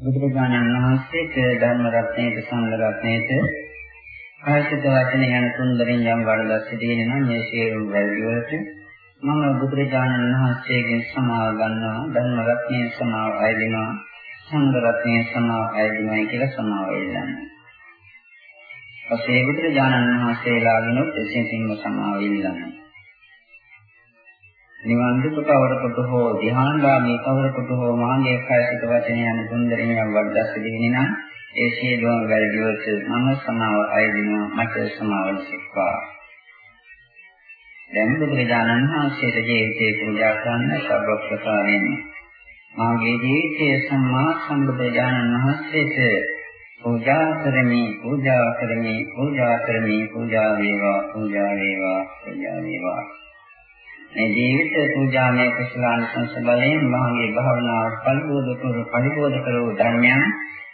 බුදුරජාණන් වහන්සේට ධර්ම රත්නයේට සංඝ රත්නයේට කායික වචන යන තුන්දරින් යම් වරදක් සිටිනේ නම් මේ සියලු වැරදි වලට මම බුදුරජාණන් වහන්සේගෙන් සමාව ගන්නවා ධර්ම රත්නයේ සමාව අයදිනවා සංඝ රත්නයේ සමාව අයදිනවායි කියලා සමාව ඉල්ලන්නේ. පස්සේ බුදුරජාණන් වහන්සේලාගෙනුත් එසේම සමාව ඉල්ලන්නේ. නිවන් දුක කවරකට හෝ ධ්‍යානගාමී කවරකට හෝ මාගේ කායික වචන යන තුන්දරින් යම් වරදක් සිටිනේ නම් ඒ සියලුම වැරදිවලට මම සමාව අයදිනවා මට සමාවන සික්වා. දැන් බුදුරජාණන් වහන්සේට ජීවිතේ පූජා කරන්න සර්වප්‍රකාරයෙන් මාගේ ජීවිතයේ සම්මා සම්බුදුරජාණන් වහන්සේට පූජා කරමි පූජා කරමි පූජා කරමි පූජා වේවා පූජා වේවා පූජා වේවා මේ ජීවිත පූජාමය කුසලාන සංසබලයෙන් මාගේ භාවනාව පරිබෝධ කර පරිබෝධ කරෝ ධර්මයන්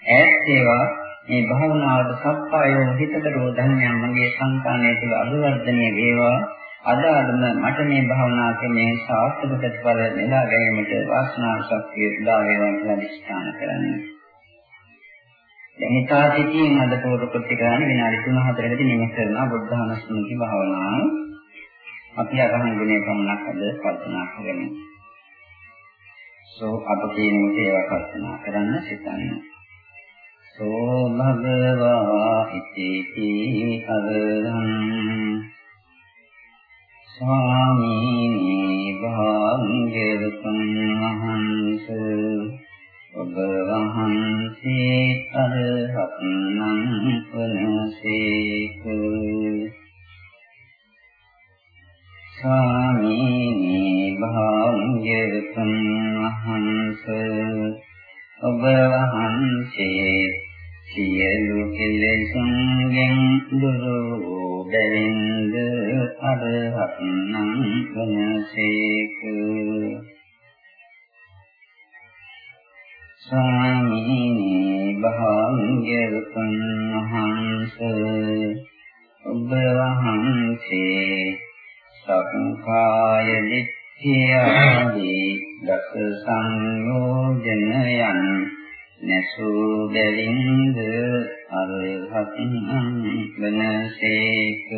ඈත් වේවා. මේ භාවනාවට සප්පායෝ හිතකරෝ ධර්මයන් මගේ සංකාණය තුළ අභිවර්ධනය වේවා. අද අදම මට මේ භාවනා ක්‍රමයේ සාර්ථක ප්‍රතිඵල නෙලා ගැනීමට වාසනාව ශක්තිය උදා වේවා කියලා දිස්ත්‍රාණ කරන්නේ. දැන් හිතා සිටින් අද පොර ප්‍රතිකාරණ විනාඩි 3-4කදී නිම කරන බුද්ධාන ස්මෘති භාවනාව. අපි අරහන් ගුණය පමණක් අද කල්පනා කරමු. සෝ අප කියන ඒවා කල්පනා කරන්න සිතන්නේ. සෝ භගවා ඉතිති අරහං ස්වාමීනි භාග්‍යවතුන් වහන්සේ ඔබ වහන්සේ අරහත් නම් වනසේක ස්වාමීනි භාග්‍යවතුන් වහන්සේ ඔබ වහන්සේ සියලු කෙලෙසුන්ගෙන් දුරු බැවින්ද අරහත් නම් වනසේක ස්වාමීනි භාග්‍යවතුන් වහන්සේ ඔබ වහන්සේ සක්කාය දිට්ඨියාදී දස සංයෝජනයන් නැසූ බැවින්ද අරහත් වනසේක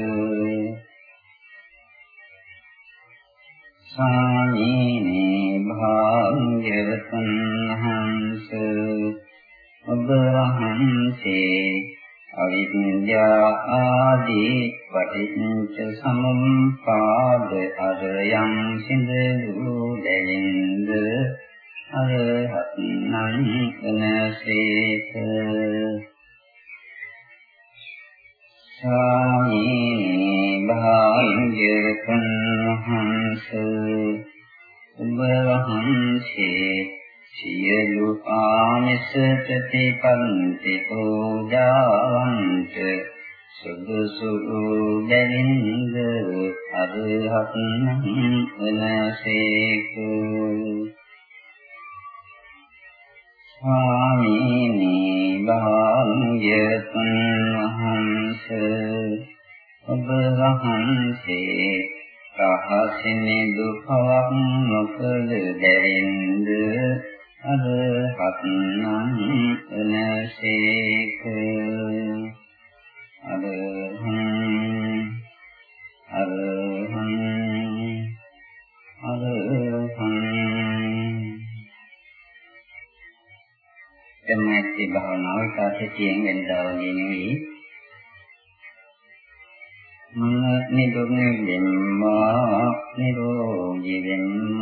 සාමීනි භාග්‍යවතුන් වහන්සේ ඔබ වහන්සේ අවිද්‍යා ආදී පටිච්ච සමුප්පාද අරයන් සිඳු දෙලින්ද අරහත් නම් එනසේත සාමී භාග්‍යවතුන් වහන්සේ ඔබ වහන්සේ සියලු ආමිස ප්‍රතිපන්ති පූජාවන්ත සුදුසු බැලින්ද අරහත් නම් එනසේක ස්වාමීනි භාග්‍යවතුන් වහන්සේ ඔබ වහන්සේ රහසිනේ දුකවක් නොකළ දැරින්ද අරහත් නම් එනසේක අරහං අරහං අරහං සම්මති භාවනාව සාහිතියෙන් වෙනදා වගේ නෙවෙයි මම නිදුක්නේ වෙම්මා නිරෝගී වෙම්මා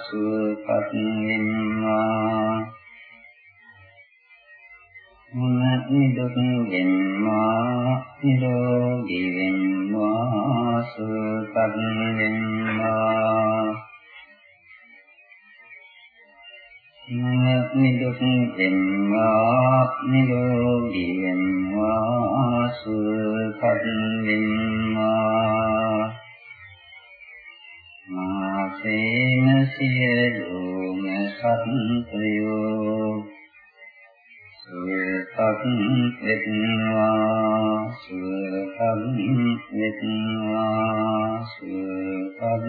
සුවපත් වෙම්මා මම නිදුක් වෙම්මා නිරෝගී වෙම්මා සුවපත් වෙම්මා නිදුක් වෙම්වා නිරෝගී වෙම්වා සුවපත් වෙම්වා මාසේන සියලුම සත්ත්වයෝ සුවපත් වෙත්වා සුවපත් වෙත්වා සුවපත්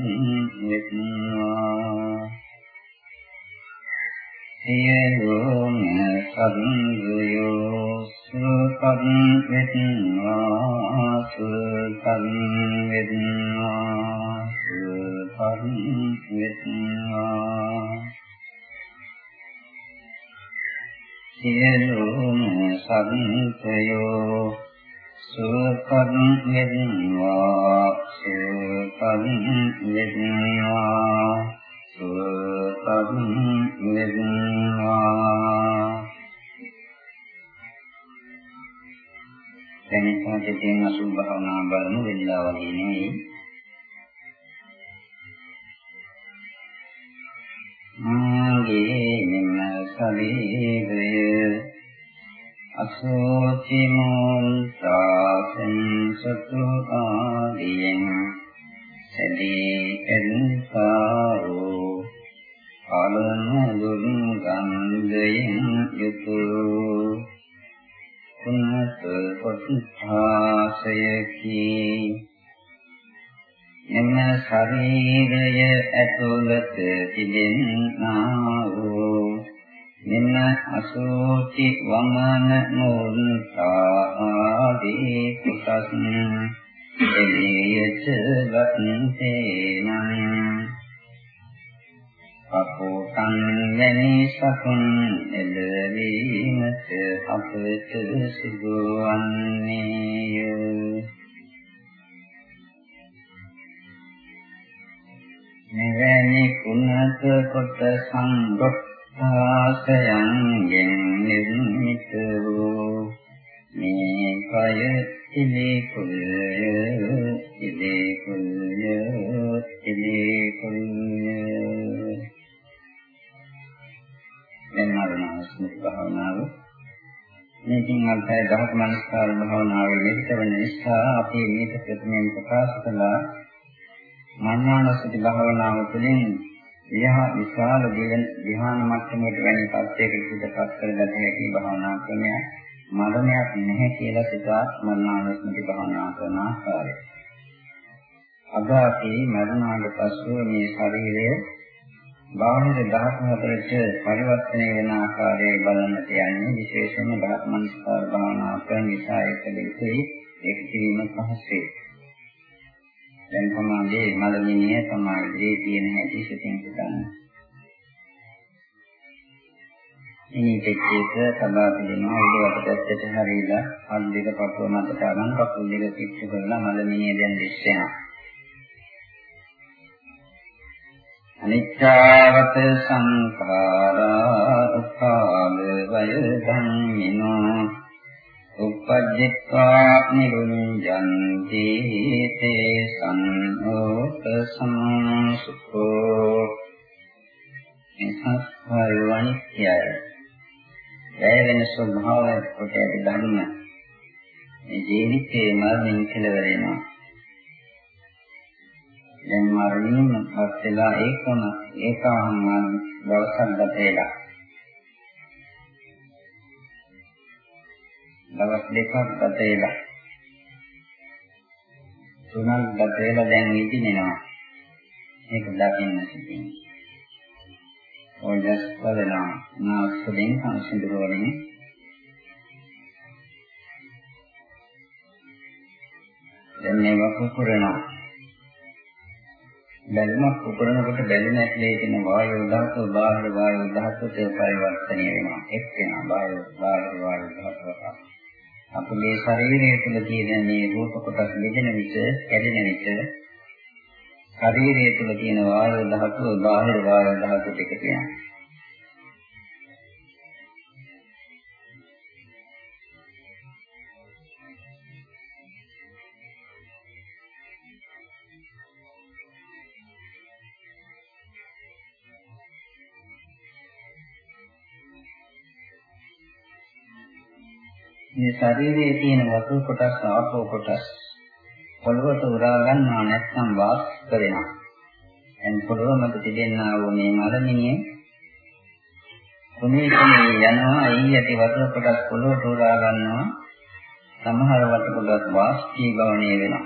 වෙත්වා සියලුම සත්වයෝ සුපත් වෙත්වා සුපත් වෙත්වා සුපත් වෙත්වා සියලුම සත්වයෝ සුපත් වෙත්වා සුපත් වෙත්වා සුවපත් වෙත්වා දැන් ඉස්සරහට තියෙන අසුභ භාවනා බලමු වෙලා වගේ නෙවෙයි. මාගේ නිම ශරීරය අසෝචි මුල්තාසං සතු ආදීන් සදී එන්සාරෝ අලන දුන් ගන්ධයෙන් යුතු කුණත පොත්ථාසයකි එම ශරීරය ඇතුළත තිබෙනා වූ මෙන්න අසෝචි වමන මුල්තාදී කුසස් එළියට වත්තේනම් අපෝතං වැනි සතුන් එළවීමට අපට සිදුවන්නේය. මෙවැනි කුණත කොට සංගොත්තාසයන්ගෙන් නිර්මිත වූ මේ කය ඉලේ කුල්ය ඉලේ කුල්ය ඉලේ කුල්ය දැන් ආරම්භ ස්මෘති භාවනාව මේකින් අල්පය දහක මනස්කාර භාවනාවේ මෙතන වෙන නිසා අපි මේක ප්‍රථමයෙන් ප්‍රකාශ කළා මඤ්ඤාණසති භාවනාව තුළින් විහ විශාල ධ්‍යාන මට්ටමකට වැනි තත්යකට පිටපත් කරගත හැකි භාවනා ක්‍රමයක් මරණයක් නැහැ කියලා සිතා මරණානුස්මති භාවනා කරන ආකාරය. අද අපි මරණාට පසු මේ ශරීරය බාහිර ධාතුහතරට පරිවර්තනය වෙන ආකාරය බලන්නට යන්නේ විශේෂයෙන්ම ධාත්මනිස්කාර භාවනා කරන නිසා ඒක දෙකේ ඒක කිරීම පහසුයි. දැන් තමයි මලමිනිය තමයි තියෙන හැටි සිතින් හිතන්නේ. ඉනි දෙකේක සබා පිළිනවා උඩ වටපැත්තට හරියලා අත් දෙක පපුව මතට අරන් කකුල් දෙක පිටු කරලා මලමිනිය දැන් දිස්සෙනවා අනිච්චාවත සංඛාරා උපාල වය ධම්මිනෝ උපජ්ජත්වා නිරුඤ්ජන්ති තේ සංහෝත සම්සුඛෝ එසස්වය වනිත්‍යයි වැය වෙන ස්වභාවය කොට ඇති ධර්ම මේ ජීවිතේ මරණයෙන් කෙලවර වෙනවා. දැන් මරණයෙන් පත් වෙලා ඒකම ඒකාම දවසක් ගත වෙලා. දවස් දෙකක් ගත වෙලා. තුනක් ගත වෙලා දැන් ඉදිනෙනවා. ඒක දකින්න සිටින්නේ. ඕජස් වලනා නාස්කෙන් සංසිඳුර වලින් දැන් මේවා කුකුරනවා බැලුමක් කුකුරනකොට බැලුම ඇතුලේ තියෙන වායු ධාතුව බාහිර වායු ධාතුවට පරිවර්තනය වෙනවා එක් වෙනවා වායු බාහිර වායු ධාතුවට අපේ ශරීරය තුළ තියෙන මේ රූප කොටස් බෙදෙන විට කැඩෙන විට ශරීරය තුළ තියෙන වායු ධාතුව බාහිර වායු ධාතුවට එකතු වෙනවා. මේ ශරීරයේ තියෙන වතු කොටස් ආපෝ කොටස් පොළවට උරා ගන්නවා නැත්නම් වාස්ක වෙනවා. එන් පොළව මත තිබෙනා වූ මේ මලමිනිය කුණේ කුණේ යනවා එයි ඇති වතුර කොටස් පොළවට උරා ගන්නවා. සමහර වට කොටස් වාස්කීභවණය වෙනවා.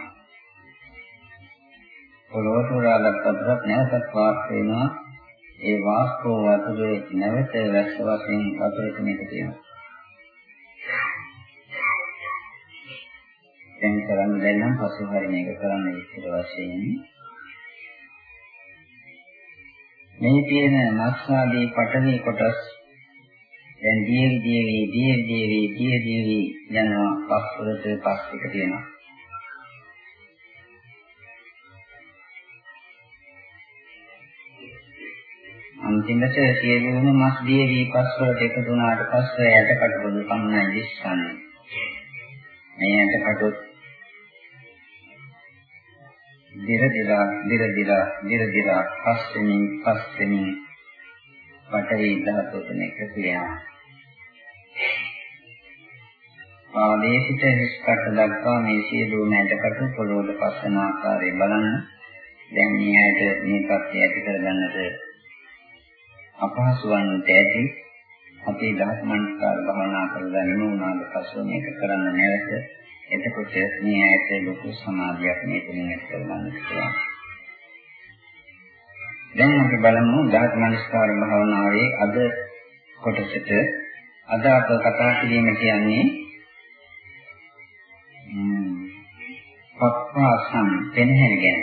පොළවට උරාගත් වතුරක් නැවතත් වාස්ක වෙනවා. ඒ වාස්කෝ වතුරේ නැවත වැස්ස වශයෙන් වතුරට මේක තියෙනවා. දැන් කරන්න දැන් නම් පසු හරි මේක කරන්න විස්තර වශයෙන්. මේ තියෙන මස්සාදී පඨවි කොටස් දැන් දියේ දියේ දියේ දියේ දියේ දියේ යනවා. පස්වලට පස් එක තියෙනවා. අන්තිමට සියලුම මස් දියේ පස්වලට එකතු වුණාට පස්සේ යටකට පොදු පමණයි දිස්සන්නේ. මේ යටකට දිර දිලා දිර දිලා දිර දිලා පස්සෙනින් පස්සෙනින් පටවි ධාතුවෙන් එකතු වෙනවා. පාදයේ සිට හිස්කට දක්වා මේ සියලුම ඇටකට පොළොවට පස්සන ආකාරය බලන්න. දැන් මේ ඇයට මේ තත්ත්වය ඇති කරගන්නට අපහසු වන්නට ඇති. අපේ දහස් මනස්කාර භවනා කරලා නිමුණාට පස්සෙ මේක කරන්න නැවත එතකොට මේ ඇයට ලොකු සමාධියක් මේ තුලින් ඇති කරගන්න පුළුවන්. දැන් අපි බලමු ධාතු මනස්කාර භාවනාවේ අද කොටසට අද අප කතා කිරීම කියන්නේ පක්වාසම් පෙන්හැර ගැන.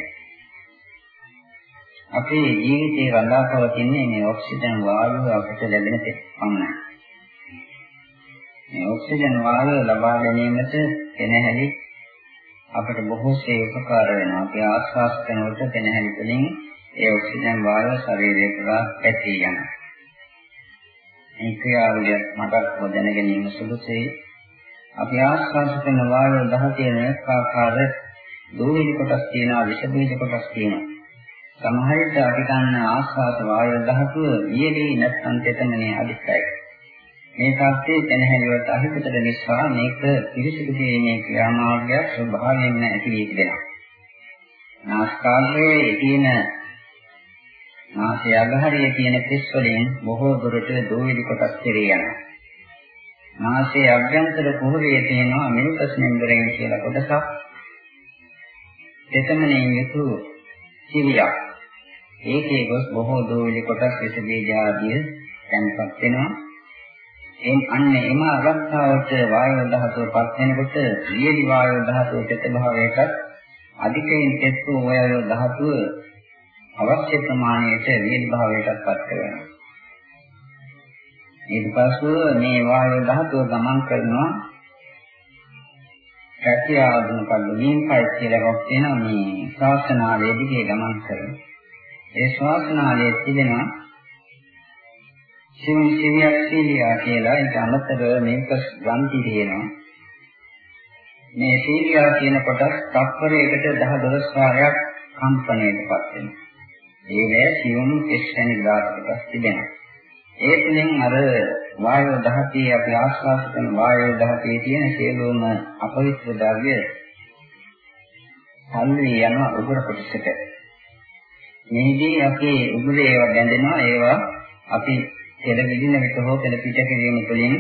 අපේ ජීවිතේ රඳා පවතින්නේ මේ ඔක්සිජන් වායුව අපිට ලැබෙන තෙක් පමණයි. මේ ඔක්සිජන් වායුව ලබා ගැනීමට පෙනහැලි අපට බොහෝසේ උපකාර වෙනවා. අපි ආශ්වාස කරනකොට පෙනහැලි තුළින් ඒ ඔක්සිජන් වායුව ශරීරය පුරා පැතිර යනවා. මේ ක්‍රියාවලිය මට දැන ගැනීම සුදුසුයි. අපි ආශ්වාස කරන වායුව දහතියන ආකාර දෝවිලි කොටස් තියෙනවා, විෂ බීජ කොටස් තියෙනවා. සමහර විට අපි ගන්න ආශ්වාස වායුව ධාතුව ඊයේ නැත්නම් තෙතමනේ අධිකයි. මේ ශාස්ත්‍රයේ දැනහැලිවට අහිතට නිසා මේක පිරිසිදු කිරීමේ ක්‍රියාමාර්ගය ස්වභාවයෙන්ම ඇති වී තිබෙනවා. නාස්කාග්‍රයේ තියෙන නාසය අගහරියේ තියෙන කෙස් වලින් බොහෝ දුරට දෝවිලි කොටස් කෙරේ යනවා. නාසයේ අභ්‍යන්තර කුහරයේ තියෙනවා මෙල්කස් මෙම්බරේන් කියලා කොටසක්. එතමනේ යුතු සිවියක්. ඒකේ ගොස් බොහෝ දෝවිලි කොටස් විස බීජ ආදිය තැන්පත් වෙනවා. එන් අන්න එම අවස්ථාවට වායු දහතුව පස් වෙනකොට වියලි වායු දහතුව තෙත භාවයකට අධිකයෙන් තෙත් වූ වායු දහතුව අවශ්‍ය ප්‍රමාණයට වියලි භාවයකට පත් කරනවා. ඊට පස්ව මේ වායු දහතුව ගමන් කරනවා කැටිය ආදුන කල්ලින් පයි කියලා එකක් තියෙනවා මේ ශ්වාසනාලයේ දිගේ ගමන් කරනවා. ඒ ශ්වාසනාලයේ තිබෙනවා සිවුම් සිවියක් සීලියා කියලා ඒක අමතරව මේක ග්‍රන්ථි තියෙනවා. මේ සීලියා කියන කොටස් තත්පරයකට 10 12 වාරයක් කම්පණයටපත් වෙනවා. ඒ වේ සිවුම් එක්ෂණි දායකයක් තිබෙනවා. ඒ තුළින් අර වායු දහතිය අපි ආශ්වාස කරන වායු දහතියේ තියෙන සියලුම අපවිත්‍ර ද්‍රව්‍ය සම්ලී යන උගුර කොටසට. මේදී අපි උගුරේ ඒවා බැඳෙනවා ඒවා අපි කෙල විදින විට හෝ කෙල පිට කිරීම තුළින්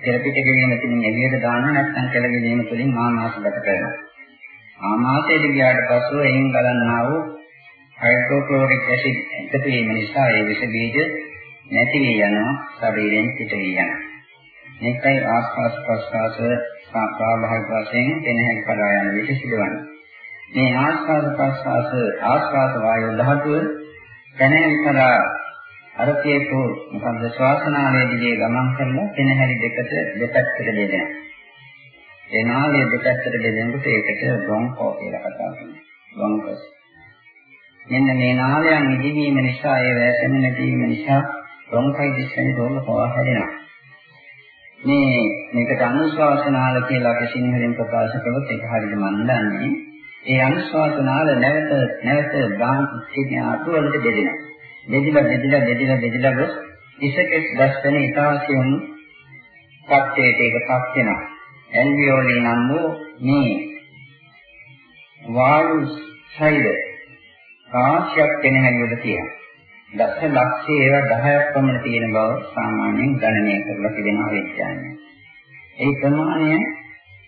කෙල පිට කිරීම තුළින් එළියට දානවා නැත්නම් කෙල විදීම තුළින් ආමාශගත කරනවා. ආමාශයට ගියාට පස්සෙ එයින් ගලන්නා වූ හයිඩ්‍රෝක්ලෝරික් ඇසිඩ් එකතු වීම නිසා ඒ විස බීජ නැති වී යනවා ශරීරයෙන් පිට වී යනවා. මේකයි ආස්වාස් ප්‍රස්වාස ස්වාභාවික වශයෙන් දෙනහැල් කරා යන විට සිදුවන්නේ. මේ ආස්වාද ප්‍රස්වාස ආස්වාද වායු ධාතුව දැනෙන කරා අර කියපු මොකද්ද ශ්වාසනාලයේ දිගේ ගමන් කරලා පෙනහැලි දෙකට දෙපැත්තට බෙදෙනවා. ඒ නාලය දෙපැත්තට බෙදෙනකොට ඒකට බ්‍රොන්කෝ කියලා කතා කරනවා. බ්‍රොන්කස්. මෙන්න මේ නාලයන් ඉදිවීම නිසා ඒ වැසෙන නැතිවීම නිසා බ්‍රොන්කයිටිස් වැනි රෝග පවා හැදෙනවා. මේ මේකට අනුශ්වාසනාල කියලා අපි සිංහලෙන් ප්‍රකාශ කළොත් ඒක හරියට මම දන්නේ. ඒ අනුශ්වාසනාල නැවත නැවත ගාන සිටින අතුවලට බෙදෙනවා. බෙදිලා බෙදිලා බෙදිලා බෙදිලා ගොස් ඉසකෙස් දැස්වෙන ඉතාසියුම් තත්ත්වයට ඒකපත් වෙනවා. ඇල්වියෝලි නම් වූ මේ වායු ශෛල රාශියක් වෙන හැටිවල තියෙනවා. දස ලක්ෂය ඒවා 10ක් පමණ තියෙන බව සාමාන්‍යයෙන් ගණනය කරලා තිබෙනවා විද්‍යාඥයන්. ඒ ප්‍රමාණය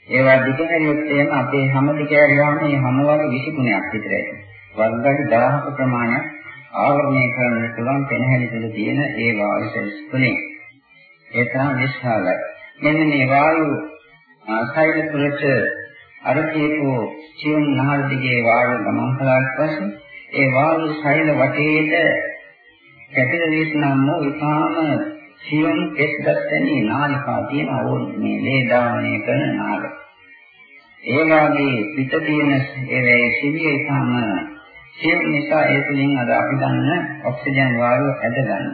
ඒවා දිග හැරියොත් එහෙම අපේ හැම දිග හැරියාම මේ හැම වගේ 20 ගුණයක් විතර ඇති. වර්ග 1000ක ප්‍රමාණයක් ආවරණය කරන්න පුළුවන් පෙනහැලි තුළ තියෙන ඒ වායු සෙල්ස් තුනේ. ඒ තරම් විශාලයි. මෙන්න මේ වායු සෛල තුළට අර කියපු සියුම් නහර දිගේ වායු ගමන් කළාට පස්සේ ඒ වායු සෛල වටේට කැපිටලිස් නම් වූ ඉතාම සියුම් කෙස්ගත්තනි නාලිකා තියෙන ඕන මේ ලේ දාණය කරන නාල. ඒ වාගේ පිට තියෙන ඒ සිවිය ඉතාම සියුම් නිසා ඒ තුලින් අද අපි ගන්න ඔක්සිජන් වායුව ඇද ගන්න.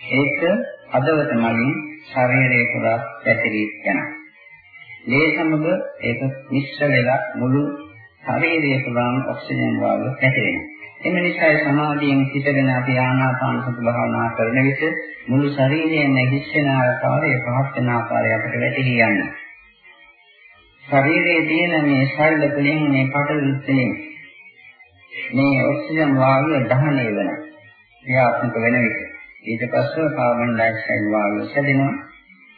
ඒක අදවත මගින් ශරීරයේ පුරා පැතිරී යනවා. මේ සමග ඒක මිශ්‍ර වෙලා මුළු ශරීරයේ පුරාම ඔක්සිජන් වායුව පැතිරෙනවා. එම නිසා සමාධියෙන් හිතගෙන අපි ආනාපාන සති භාවනා කරන විට මුළු ශරීරයෙන් නැගිස්සෙන ආකාරය පහත් වෙන ආකාරය අපිට වැටහි යනවා. ශරීරයේ තියෙන මේ ශරීර තුළින් මේ පටල තුළින් මේ ඔක්සිජන් වායුව දහනය වෙනවා. ක්‍රියාත්මක වෙන විට ඊට පස්ව කාබන් ඩයොක්සයිඩ් වායුව සැදෙනවා.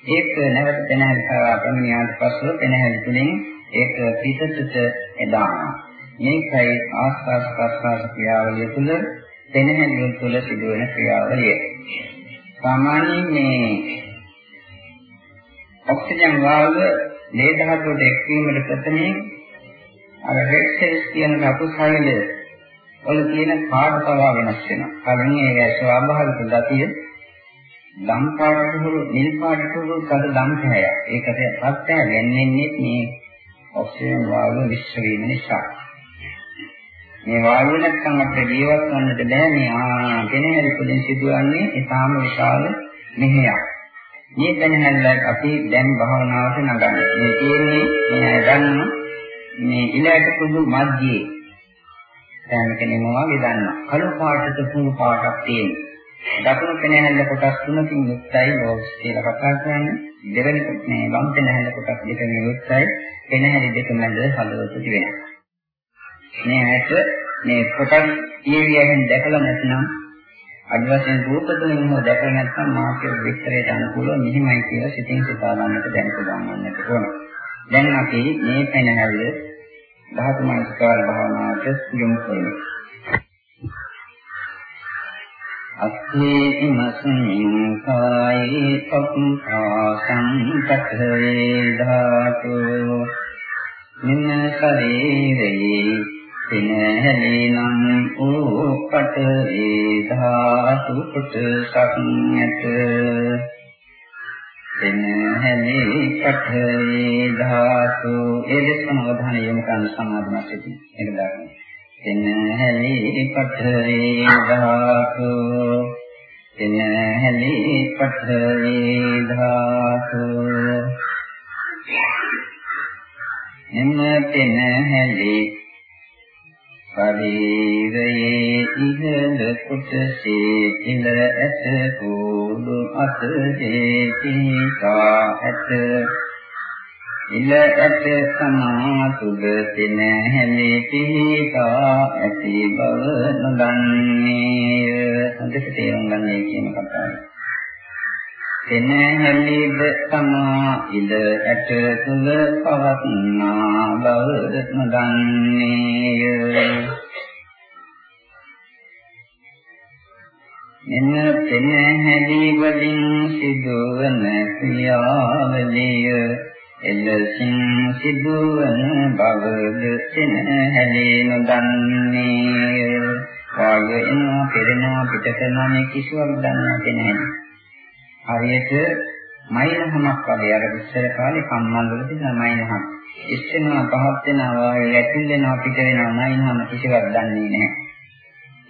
ඒක නැවත පෙනහැලි කරා ප්‍රමිනියාට පස්ව පෙනහැලි තුලින් ඒක පිටතට එදානවා. මේකයි ආස්වාද ප්‍රස්වාස ක්‍රියාවලිය තුළ පෙනහැලි තුළ සිදුවෙන ක්‍රියාවලිය. සාමාන්‍යයෙන් මේ ඔක්සිජන් වායුව ලේ ධාතුවට එක්වීමට ප්‍රථමයෙන් අර රෙඩ් සෙල්ස් කියන රතුසයිල වල තියෙන පාට පවා වෙනස් වෙනවා. කලින් ඒ ස්වභාවික ගතිය දම් පාටට හුරු නිල් පාටට හුරු කඩ දම් කෑය. ඒකට පස්සය වෙන්නේ මේ ඔක්සිජන් වායුව විශ්ව වීම නිසා. මේ වායුව නැත්නම් අපිට ජීවත් වන්නට බෑ මේ ආ කෙනෙක් පුදින් සිදුවන්නේ ඊටාම විශාල මෙහෙයක්. මේ දැනහැල්ල අපි දැන් භාවනාවට නගන්නේ. මේ තියෙන්නේ මේ ගන්න මේ ඉලයට පුදු මැදියේ සෑම කෙනෙක්ම වගේ දන්නවා. කළු පාටට පුණු පාටක් තියෙනවා. දකුණු පෙනහැල්ල කොටස් තුනකින් යුක්තයි ලෝස් කියලා කතා කරන්නේ. දෙවෙනි මේ වම් පෙනහැල්ල කොටස් දෙකකින් යුක්තයි. පෙනහැලි දෙක මැද හදවත තිබෙනවා. මේ ඇට මේ කොටස් ඊවියෙන් දැකලා නැත්නම් අඩු වශයෙන් රූප තුලින් හෝ දැකලා නැත්නම් මාගේ විස්තරයට අනුකූලව මෙහිමයි කියලා සිතින් සිතා ගන්නට දැන ගන්නන්නට ඕන. දැන් අපි මේ පෙනහැල්ල ධාතු මනස්කාර භාවනාවට යොමු කරමු. අස්මේ ඉමස්මින් කායේ පක්ඛාසං තත්ථේ ධාතු නින ශරීරේ පිනහැලිනම් ඕකට ඒ ධාතු කොටසක් නැත පිනහැලි පඨේ ධාතු ඒ දෙකම අවධානය යොමු කරන සමාධිමත් සිටින් ඒක දාන්න පිනහැලි පඨේ ධාතු පිනහැලි පඨේ ධාතු එම පිනහැලි ශරීරයේ ඉහළ කොටසේ ඉල ඇත කුඩු අතේ තිකා ඇත ඉල ඇත සමාතුද තින හැලි තිකා ඇති බව නොදන්නේය හොඳට තේරුම් ගන්න කියන කතාව. තෙන හැලිද තමා ඉද ඇට තුල පවත්නා බව නොදන්නේය. මෙන්න තෙන හැලි වලින් සිදුවන ක්‍රියාවලිය එලෙසින් සිදුවන බවද තෙන හැලි නොදන්නේය. වායය එනවා පෙරෙනවා පිට කරනවා මේ කිසිවක් දන්නේ නැහැ. හරියට මයින්හමක් වගේ අර ඉස්සර කාලේ කම්මල් වල තිබුණ මයින්හම. ඉස්සෙනවා පහත් වෙනවා වැටිල් වෙනවා පිට වෙනවා මයින්හම කිසිවක් දන්නේ නැහැ.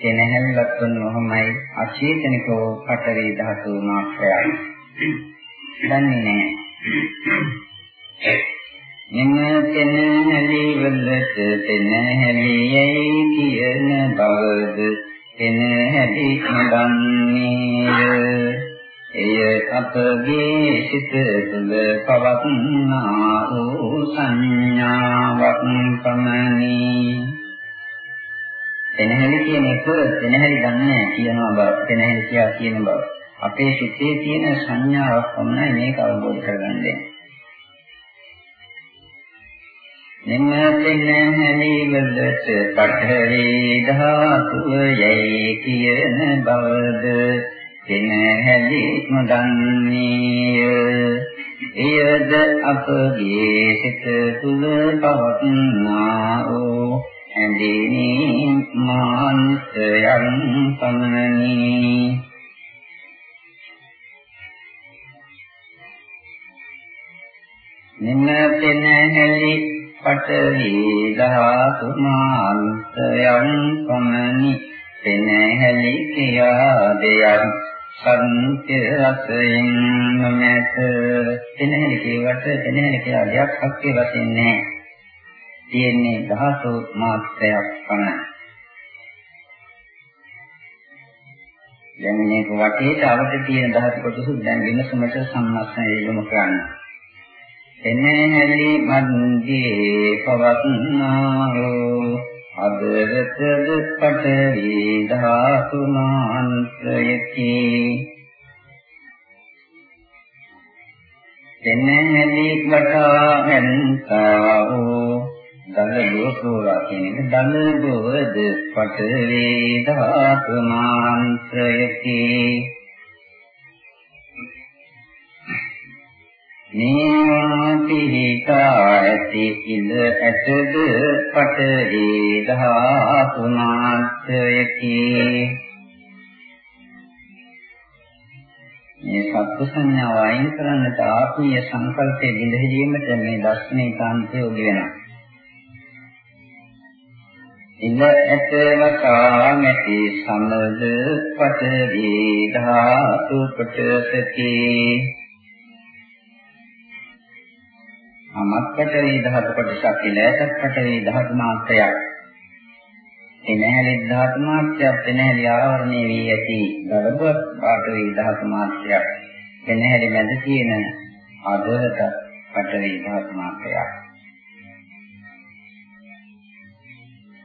ඒ නැහැල්ලක් වුණොමයි අචේතනිකව පටවේ ධාතු මාත්‍රයයි. දන්නේ නැහැ. එන තෙන හැලි වලට තෙන හැලියයි කියන බවද තෙන හැලි නොදන්නේය එය අපගේ සිත තුළ පවත්නා වූ සංඥාවක් පමණි. එනහැලි කියන එක එනහැලි ගන්න කියනවා බව එනහැලි කියා කියන බව. අපේ සිතේ තියෙන සංඥාවක් පමණයි මේක අවබෝධ කරගන්නේ. නිමතෙන හැලිවලට පඨවි ධාතුව යයි කියන බවද කෙන හැලි නොදන්නේය. එයද අපගේ සිත තුල පවත්නා වූ ඇඳිනි මාන්සයන් පමණි නිමතෙන හැලි පඨවි ධාතු මාන්තයන් පමණි පෙනහැලි කියා දෙයන් සත්‍ය රසයෙන් නොමැත. පෙනහැලි කියවට පෙනහැලි කියලා දෙයක් අක්කේ වශයෙන් නැහැ. තියෙන්නේ ධාතු මාත්‍රයක් පමණයි. දැන් මේක වටේට අවට තියෙන ධාතු කොටස දැන් විමසුමට සම්මස්නය යොමු කරන්නේ. එනහැලි මන්දී පවත්නායෝ අදරතද පඨවි ධාතු මාන්ත්‍රයකි එනහැලි වටාන්තාවෝ දලබෝ සෝරා කියන එක දලබෝද පඨවි ධාතු මාන්ත්‍රයකි නීතිහිතා ඇති ඉඳ ඇතද පඨවි ධාතුනාත්යකි මේ සත්‍ය සංඥාව අයින් කරන්නට ආත්මීය සංකල්පයේ බිඳහැරීමට මේ දර්ශනේ කාන්තය උදි වෙනවා. ඉඳ ඇතවතා නැති සමද පඨවි ධාතු කොටසකි මත්කට වේ ධාතු කොටසක් ඉලයටත් කට වේ ධාතු මාත්‍රයක්. එනහැලි ධාතු මාත්‍රයක් එනහැලි ආවරණය වී ඇති ගලබ පාට වේ ධාතු මාත්‍රයක්. එනහැලි මැද තියෙන අදහත කට වේ ධාතු මාත්‍රයක්.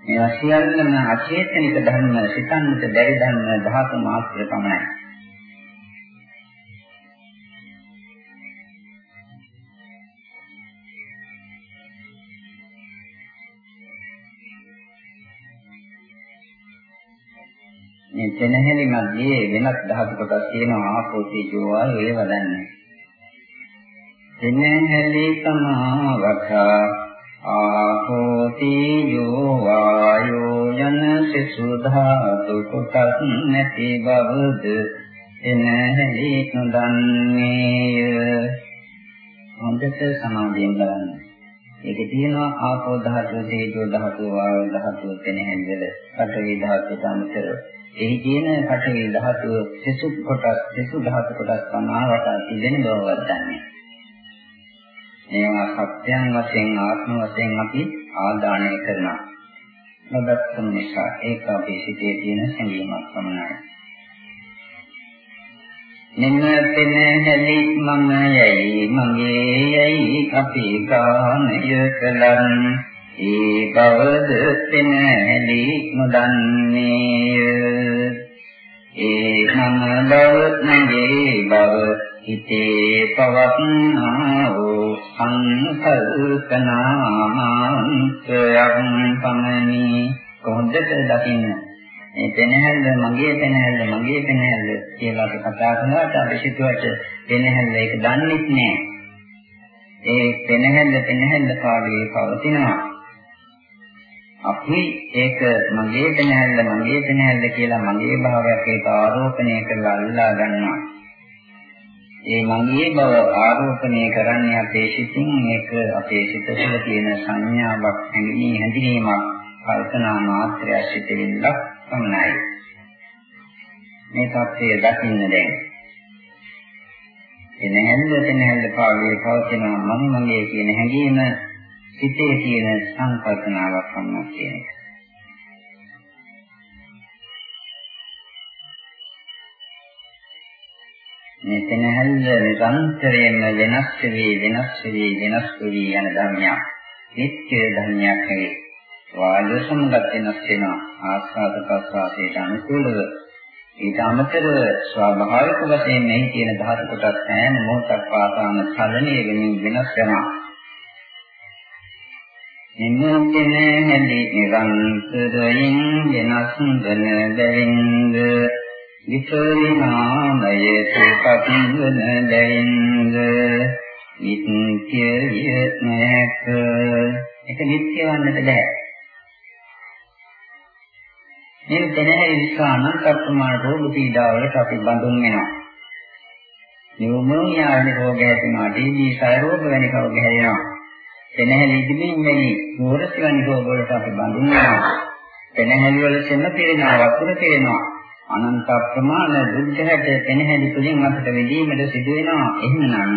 මේ සියල්ලම අචේතනික ධර්ම සිතන්නට බැරි ධර්ම ධාතු මාත්‍ර පමණයි මේ තෙනහෙලි මැදේ වෙනත් ධාතු කොටස් තියෙනවා ආපෝ තේජෝ වායෝ ඒව දන්නේ. තෙනහෙලි සමාවකා ආපෝ තේජෝ වායෝ යන සිසු ධාතු කොටස් නැති බවද තෙනහෙලි නොදන්නේය. හොඳට සමාධියෙන් බලන්න. ඒකේ තියෙනවා ආපෝ ධාතුව, තේජෝ ධාතුව, වායෝ ධාතුව, තෙනහෙලි වල, පඨවි ධාතුව සම්තරව එහි තියෙන පඨවි ධාතුව සෙසු කොටස් සෙසු ධාතු කොටස් සමාවට තිබෙන බව වර්ධන්නේ. මේවා සත්‍යයන් වශයෙන් ආත්ම වශයෙන් අපි ආදානය කරනවා. නොදත්තම නිසා ඒක අපේ සිතේ තියෙන සංයමයක් පමණයි. මෙන්න පෙන හැලි මම යයි මගේ යයි අපි ගානය කලන් ඒ බවද පෙනහැලි නොදන්නේය. ඒ මම බව නැගේ බව හිතේ පවත්නා වූ සංකල්පනාමාන්තයන් පමණි. කොහොමද දකින්න? මේ පෙනහැල්ල මගේ පෙනහැල්ල මගේ පෙනහැල්ල කියලා අපි කතා කරනකොට අපි සිතුවට පෙනහැල්ල ඒක දන්නේ නැහැ ඒ පෙනහැල්ල පෙනහැල්ල කාගේ පවතිනවා. අපි ඒක මගේ තැනැල්ල මගේ තැනැල්ල කියලා මගේ භාවයක් ඒක ආරෝපණය කරලා අල්ලා ගන්නවා. ඒ මගේ බව ආරෝපණය කරන්නේ අපේ සිතින් මේක අපේ සිත තුළ තියෙන සංඥාවක් හැඟීම් හැඳිනීමක් කල්පනා මාත්‍රය සිටෙන්න පමණයි. මේ தත්ත්වය දකින්න දැන්. එනහැල්ල තැනැල්ල පාවේ පවතින මම මගේ කියන හැඟීම සිතේ තියෙන සංකල්පනාවක් වන්න කියන එක. මේ තනහල්ල නිරන්තරයෙන්ම වෙනස් වෙවි වෙනස් වෙවි වෙනස් වෙවි යන ධර්මයක්. නිත්‍ය ධර්මයක් නෙවෙයි. වායු සමගත වෙනස් වෙනවා. ආස්වාද ප්‍රසආසයට අනුකූලව ඊට අමතරව ස්වාභාවික වශයෙන් මෙහි තියෙන ධාතු කොටස් හැම මොහොතක් පාසාම චලනය වෙමින් වෙනස් වෙනවා. නිමෙතන හැදි නිරන්තරයෙන් වෙනස් වන බැවින්ද විපරිණාමය සුපත් වන බැවින්ද නිත්‍ය විය නැක ඒක නිත්‍ය වන්නට බෑ මේ දැනෙන නිසා අනන්ත ප්‍රමාණ රෝග පීඩාවලට අපි බඳුන් වෙනවා. නියුමෝනියා වැනි රෝග ඇතිවෙනවා, ටීබී සය රෝග වැනි රෝග හැදෙනවා. පෙනහැලි ඉදිමින් වැනි නෝරස් වැනි රෝග වලට අපි බඳුන් වෙනවා. පෙනහැලි වල සෙම පිරෙනවා, වතුර පිරෙනවා. අනන්ත ප්‍රමාණ දුක්ඛයට පෙනහැලි තුලින් අපට විදීමට සිදු වෙනවා. එහෙමනම්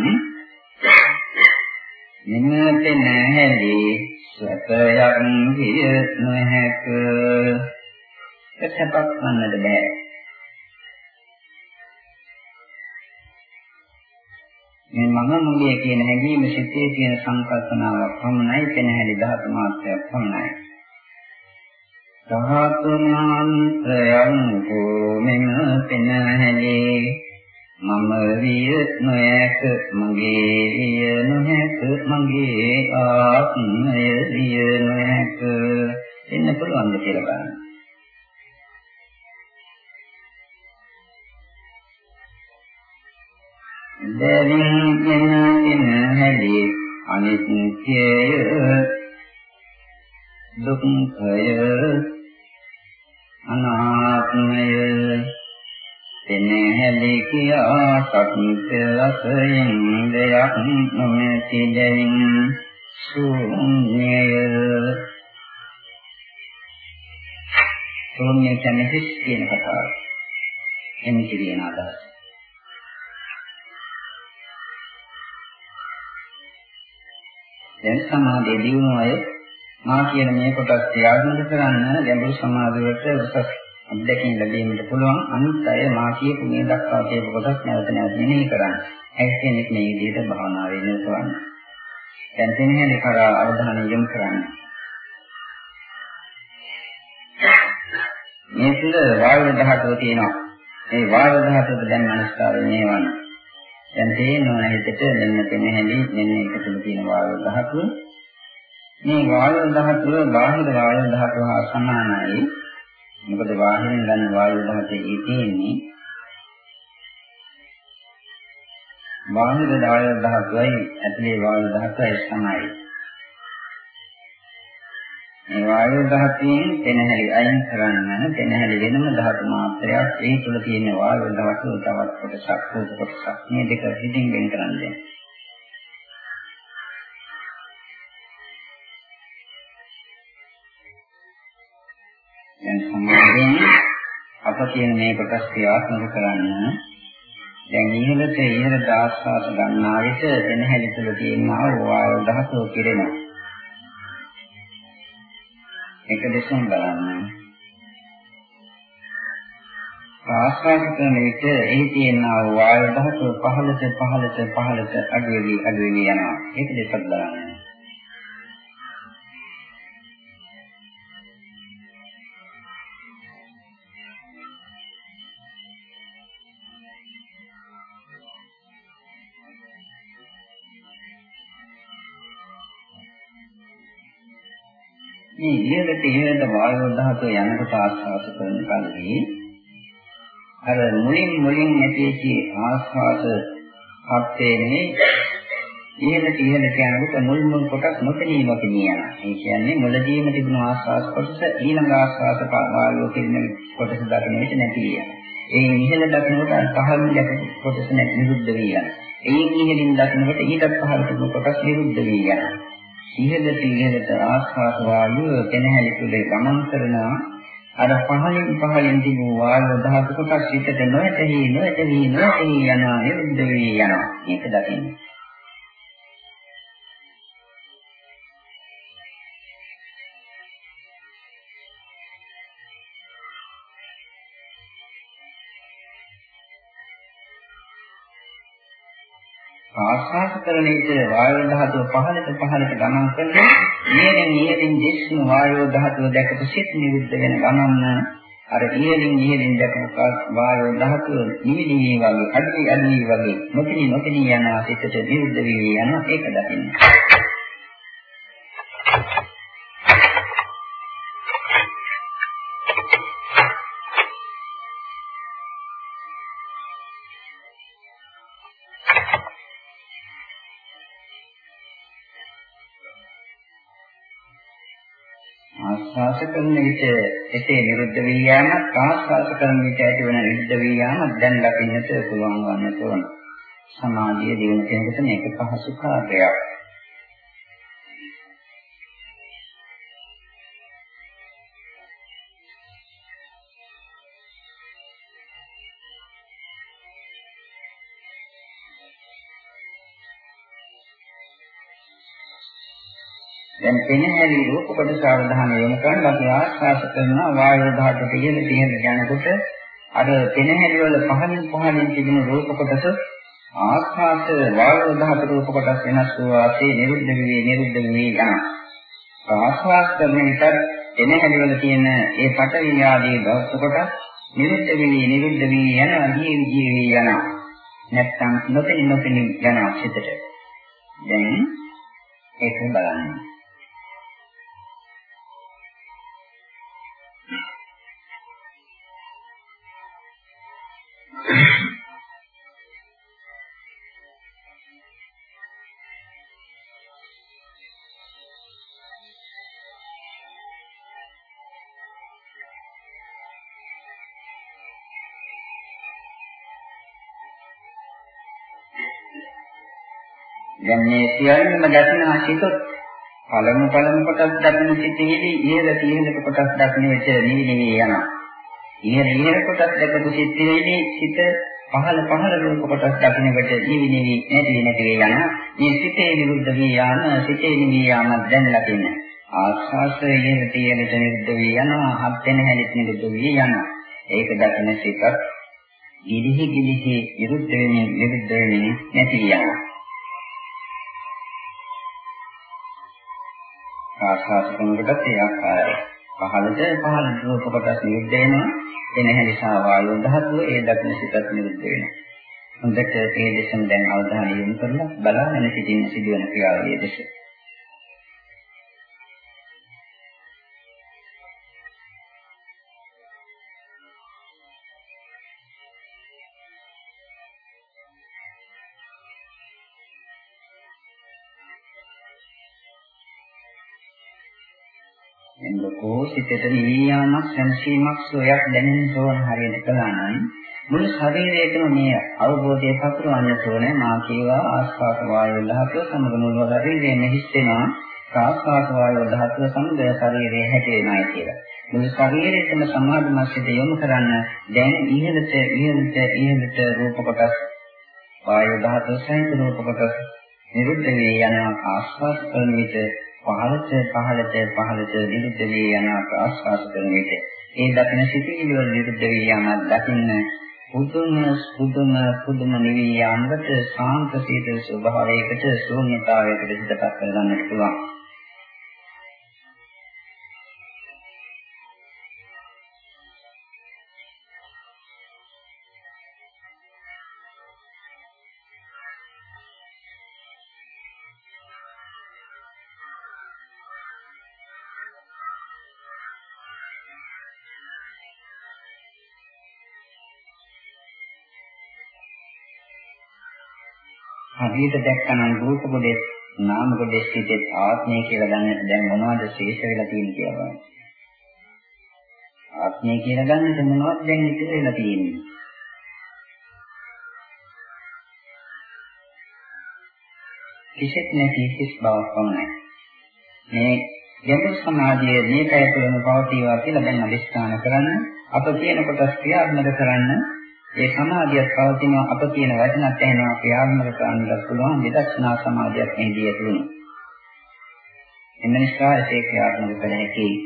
මෙන්න පෙනහැලි සැපයන් විය නොහැක සැපක් වන්නට බෑ. මේ මම මුලිය කියන හැඟීම සිතේ තියෙන සංකල්පනාවක් පමණයි පෙනහැලි ධාතු මාත්‍රයක් පමණයි. සහතුනාන්තයන් කෝමෙම පෙනහැලි මම විය නොයක මගේ විය නොහැක මගේ ආත්මය විය නොහැක එන්න පුළුවන්ද කියලා බලන්න. බැවින් එන හැදී අනිත්‍යය දුක්ඛය අනාත්මය. තෙනෙහි කියා සත්‍ය රසයෙන් දෙයක් නොමැති දෙයින් ශූන්‍යය. ශූන්‍ය කියන්නේ හිස් කියන කතාව. එන්නේ කියන අදහස. දැන් සමාධිය දිනු අය මා කියන මේ කොටස් ක්‍රියාත්මක කරන්න ගැඹුරු සමාධියට උසස් අත්දැකීම් ලැබීමට පුළුවන් අනිත් අය මා කියපු මේ දක්වා කියපු කොටස් නැවත නැවත මෙනෙහි කරන්න. ඒ කියන්නේ මේ විදිහට භාවනාවේ යෙදවන්න. දැන් තේන්නේ කරා අවධානය යොමු කරන්න. මේ තුල වායු ධාතුව තියෙනවා. මේ වායු ධාතුව දැන් මනස්කාරය නේවන්නේ. දැන් තේරෙනවා හිතට මෙන්න පෙනෙහැලි මෙන්න එක තුල තියෙන වායු ධාතුව. මේ වායු ධාතුව බාහිර වායු ධාතුව හා සමානයි. මොකද බාහිරින් ගන්න වායු ධාතුවේ තියෙන්නේ බාහිර වායු ධාතුවයි ඇතුලේ වායු ධාතුවයි සමානයි. මේ වායු ධාතුවෙන් පෙනහැලි අයින් කරන්න පෙනහැලි වෙනම ධාතු මාත්‍රයක් ඒ තුල තියෙන වායු ධාතුව තවත් කොටසක් රූප කොටසක් මේ දෙක හිතින් වෙන් කරන්නේ. දැන් සමාධියෙන් අප කියන මේ කොටස් ක්‍රියාත්මක කරන්න දැන් ඉහළට ඉහළට ආස්වාද ගන්නා විට පෙනහැලි තුල තියෙනා වායු ධාතුව කිරෙනවා. එක දෙසම බලන්න. ආස්වාද කරන විට එහි තියෙන වායු ධාතුව පහළට පහළට පහළට අඩු වෙවි අඩු වෙවි යනවා. ඒක දෙසක් බලන්න. මේ ඉහළට ඉහළට වායු ධාතුව යනකොට ආස්වාද කරන කල්හි අර මුලින් මුලින් ඇතිවෙච්ච ආස්වාද පත්තේනේ ඉහළට ඉහළට යනකොට මුල් මුල් කොටස් නොපෙනී නොපෙනී යනවා. ඒ කියන්නේ මුලදීම තිබුණු ආස්වාද කොටස ඊළඟ ආස්වාද වායුව කියන කොටස දකින්න විට නැති වෙනවා. ඒ ඉහළ දකින්නකොට පහළ දකින්න කොටස නැති නිරුද්ධ වී යනවා. ඒ ඉහළින් දකින්නකොට ඊටත් පහළ තිබුණු කොටස් නිරුද්ධ වී යනවා. ඉහළට ඉහළට ආස්වාද වායුව කෙනහැලි තුලේ ගමන් කරනවා අර පහලින් පහලින් තිබූ වායු දහස කොටස් පිටට නොඇතෙහි නොඇතෙහි නොඇතෙහි යනවා නිරුද්ධ වී යනවා මේක දකින්න ආස්වාද කරන විට වායු ධාතුව පහළට පහළට ගමන් කරනවා. ඉහළින් ඉහළින් දිස්න වායු ධාතුව දැකපු සිත් නිරුද්ධ වෙන ගමන අර ඉහළින් ඉහළින් දැකපු වායු ධාතුව නිවිදී වගේ අඩි අඩි වගේ නොපිනි නොපිනි යන සිතට නිරුද්ධ වී යනවා ඒක දකින්න. කරන විට එසේ නිරුද්ධ වී යාමත් ආස්වාස කරන විට ඇතිවන නිරුද්ධ වී යාමත් දැන් දකින්නට පුළුවන් වන්නට ඕන. සමාධිය දිනු කෙනෙකුට මේක පහසු කාර්යයක්. දැන් පෙනෙහැලි රූප කොටස අවධානය යොමු කරලා අපි ආස්වාද කරනවා වායු ධාතුවට ඉහළ තියෙන යනකොට අර පෙනෙහැලි වල පහළින් පහළින් තිබෙන රූප කොටස ආස්වාද වායු ධාතු රූප කොටස් වෙනස් වූ ආසේ නිරුද්ධ වී නිරුද්ධ වී යනවා. ආස්වාද කරන විට පෙනෙහැලි වල තියෙන ඒ පටවි ආදී ධාතු කොටස් නිරුද්ධ වී නිරුද්ධ වී යනවා දී විදී යනවා. නැත්තම් නොපෙනී නොපෙනී යනවා සිතට. දැන් ඒක බලන්න. දැන් මේ සියල්ලම දකින්න හිතොත් පළමු පළමු කොටස් දකින්න සිටියේදී ඉහළ තියෙන කොටස් දකින්න වෙච්ච නිවි නිවි යනවා. ඉහළ ඉහළ කොටස් දැකපු සිටියේදී සිත පහළ පහළ රූප කොටස් දකින්න වෙච්ච නිවි නිවි නැති නැති යන මේ සිතේ විරුද්ධ වී යාම සිතේ නිවි යාම දැන් ලකින්න. ආස්වාසයේ ඉහළ තියෙන නිරුද්ධ වී යනවා හත් වෙන හැලිත් නිරුද්ධ වී යනවා. ඒක දකින්න සිතත් ගිලිහි ගිලිහි විරුද්ධ වෙමින් විරුද්ධ වෙමින් නැති යනවා. ආස්වාද කරනකොටත් ඒ ආකාරය. පහළට පහළ රූප කොටස් නිරුද්ධ වෙනවා. එනහැලි සා වායු ධාතුව ඒ දක්න සිතත් නිරුද්ධ වෙනවා. හොඳට ඒ දෙසම දැන් අවධානය යොමු කරලා බලාගෙන සිටින සිදුවන ක්‍රියාවලිය දෙස. දැන් ලෝකෝ සිතට නිවියාමක් සංසීමක් සෝයක් දැනෙන සෝන හරියට කළා නම් මුළු ශරීරයේම මේ අවබෝධය පතුරවන්න ඕනේ. මා කියවා ආස්වාද වායු ධාතුව සමග මුළු ශරීරයේම හිස්සෙනවා ආස්වාද වායු ධාතුව සමග ශරීරයේ හැටේනයි කියලා. මුළු ශරීරයේම සමාධිමත්යට යොමු කරන්න දැන් ඉහළට ඉහළට ඉහළට රූප කොටස් වායු ධාතුව සහිත රූප කොටස් නිරුද්ධ වී යන ආස්වාද කරන විට පහළට පහළට පහළට විරුද්ධ වී යන ආස්වාද කරන විට ඒ දකින සිතිවිලි වල විරුද්ධ වී යන දකින්න පුදුම පුදුම පුදුම නිවි යාමකට සාන්ත සීතල ස්වභාවයකට ශූන්‍යතාවයකට හිතපත් කරගන්නට පුළුවන්. හරියට දැක්කනම් රූප කොටස් නාම කොටස් පිටේ ආත්මය කියලා ගන්නට දැන් මොනවද ශේෂ වෙලා තියෙන්නේ කියලා බලන්න. ආත්මය කියලා ගන්නට මොනවද දැන් ඉතිරි වෙලා තියෙන්නේ? කිසිත් නැති කිස් බවක් පමණයි. මේ ගැඹුරු සමාධියේ මේකයි තුළම පවතිවා කියලා දැන් අදිස්ථාන කරන්න අප කියන කොටස් ක්‍රියාත්මක කරන්න ඒ සමාධියක් පවතින අප කියන වචනත් ඇහෙනවා ක්‍රියාත්මක කරන්නත් පුළුවන් විදර්ශනා සමාධියක් මේදී ඇති වෙනවා. එම නිසා ඒ ක්‍රියාත්මක කළ හැකියි.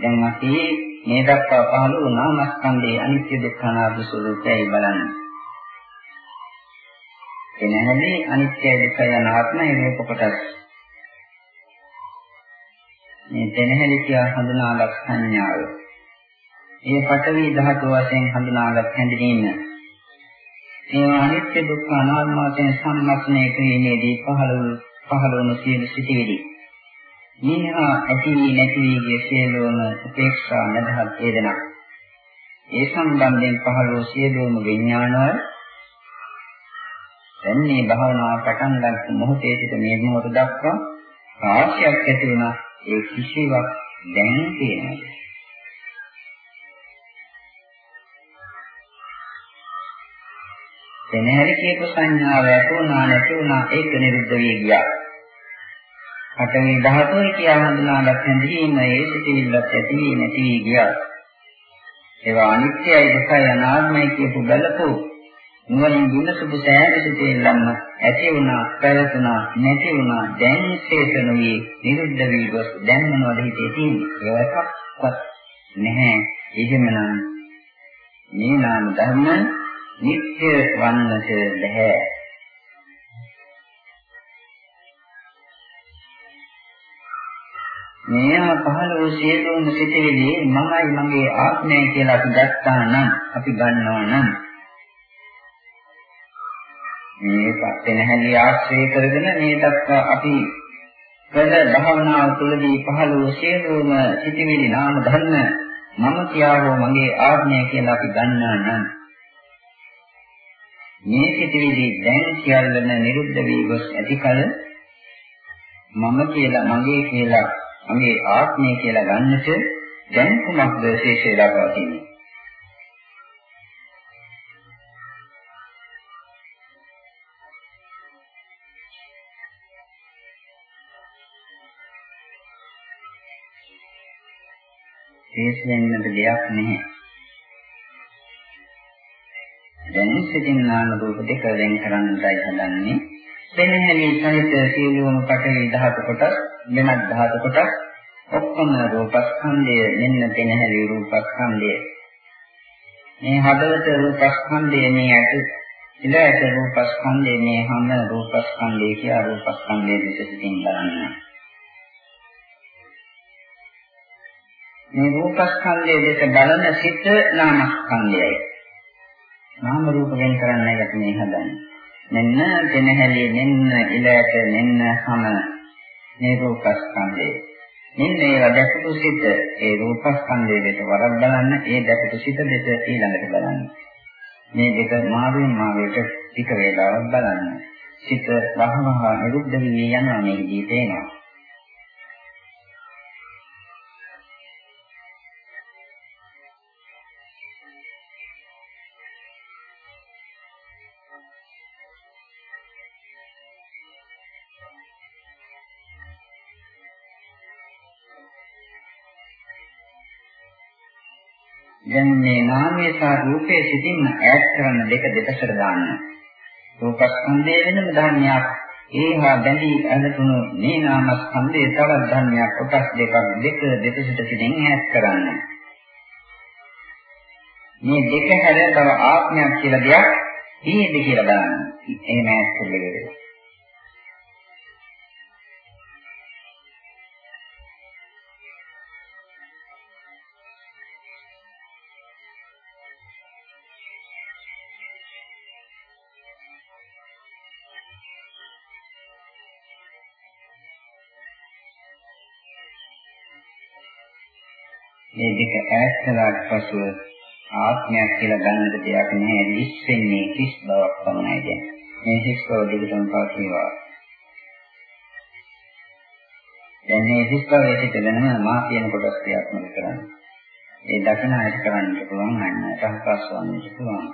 දැන් අපි මේ දක්වා පහළ වූ නාමස්කන්ධයේ අනිත්‍ය දුක්ඛ අනාත්ම ස්වરૂපයයි බලන්න. එනහැදී අනිත්‍ය දුක්ඛ අනාත්ම හේතු කොටස් මේ දෙනහැලි කියා හඳුනාගත් සංඥාව. මේ පඨවි ධාතු වශයෙන් හඳුනාගත් හැඳිනීම. මේ අනිත්‍ය දුක්ඛ අනාත්ම වශයෙන් සම්මස්නය කිරීමේදී පහළ පහළ වන සියලු සිටිවිලි. මේහා ඇති නැති වී ගිය සියලුම උපේක්ෂා නැදහත් වේදනා. ඒ සම්බන්ධයෙන් පහළ වූ සියලුම විඥානවල දැන් මේ භාවනාව පටන් ගන්න මොහොතේ සිට මේ මොහොත දක්වා රාශියක් ඇති වෙනා ඒ කිසිවක් දැන් තියෙනවා. එනහැරි කියපු සංඥාව ඇතුණා නැතුණා ඒක නිරුද්ධ වී ගියා. අටමේ ධාතුවේ කියා හඳුනාගත් හැඳීම ඒ සිටිවිල්ලත් ඇති වී නැති වී ගියා. ඒවා අනිත්‍යයි දුකයි අනාත්මයි කියපු බලපු නුවණින් විමසපු සෑම සිටිවිල්ලම ඇති වුණා, පැවතුණා, නැති වුණා, දැන් ශේෂ නොවි නිරුද්ධ වී ගොස් දැන් මොනවද හිතේ තියෙන්නේ? ඒවක්වත් නැහැ. එහෙමනම් මේ නාම ධර්ම නිත්‍ය වන්නට බැහැ. මේවා පහළ වූ සියලුම සිටිවිලි මමයි මගේ ආත්මය කියලා අපි ගත්තා නම් අපි ගන්නවා නම් මේ පස්සෙනහැලි ආශ්‍රය කරගෙන මේ දක්වා අපි කළ භාවනාව තුළදී පහළ වූ සියලුම සිටිවිලි නාම ධර්ම මම කියා හෝ මගේ ආත්මය කියලා අපි ගන්නා නම් මේ සිටිවිලි දැන් සියල්ලම නිරුද්ධ වී ගොස් ඇතිකල මම කියලා මගේ කියලා මගේ ආත්මය කියලා ගන්නට දැන් කුමක්ද ශේෂය ලබා තියෙන්නේ? ශේෂ වෙන්නට දෙයක් නැහැ. දැන් සිටින නාම රූප දෙක වෙන් කරන්නයි හදන්නේ. පෙනෙහි සහිත සියලුම පටවි ධාතු කොටස් වෙනත් ධාතු කොටස් ඔක්කොම රූපස්කන්ධය මෙන්න පෙනෙහි රූපස්කන්ධය මේ හදවත රූපස්කන්ධය මේ ඇට ඉල ඇට රූපස්කන්ධය මේ හැම රූපස්කන්ධය කියලා රූපස්කන්ධය දෙසින් බලන්න මේ රූපස්කන්ධය දෙස බලන සිත නාමස්කන්ධයයි නාම රූප වෙන කරන්නයි අපි මේ හදන්නේ මෙන්න දෙනහැලිය මෙන්න ඉලයට මෙන්න හැම මේ රූපස්කන්ධය. මෙන්න ඒවා දැකපු සිත ඒ රූපස්කන්ධය දෙක වරක් බලන්න ඒ දැකපු සිත දෙක ඊළඟට බලන්න. මේ දෙක මාරුවෙන් මාරුවට ටික වේලාවක් බලන්න. සිත වහවහ නිරුද්ධ වී යනවා මේකදී තේනවා. දැන් මේ නාමයේ සහ රූපයේ සිටින්න ඈත් කරන දෙක දෙපසට දාන්න. රූපස්කන්ධය වෙනම ධර්මයක්. ඒහා බැඳී ඇලතුණු මේ නාමස්කන්ධයේ තවත් ධර්මයක් කොටස් දෙකක් දෙක දෙපසට සිටින් ඈත් කරන්න. මේ දෙක හැර තව ආත්මයක් කියලා දෙයක් ඊයේද කියලා බලන්න. එහෙම ඈත් කරලා මේ දෙක ඈත් කළාට පසුව ආත්මයක් කියලා ගන්නට දෙයක් නැහැ. ලිස් වෙන්නේ කිස් බවක් පමණයි දැන්. මේ හිස් බව දෙකටම පවතිනවා. දැන් මේ හිස් බවයේ සිටගෙන මා කියන කොටස් ක්‍රියාත්මක කරන්නේ. ඒ දකින අයට කරන්න පුළුවන් අන්න රහපස් වන්නට පුළුවන්.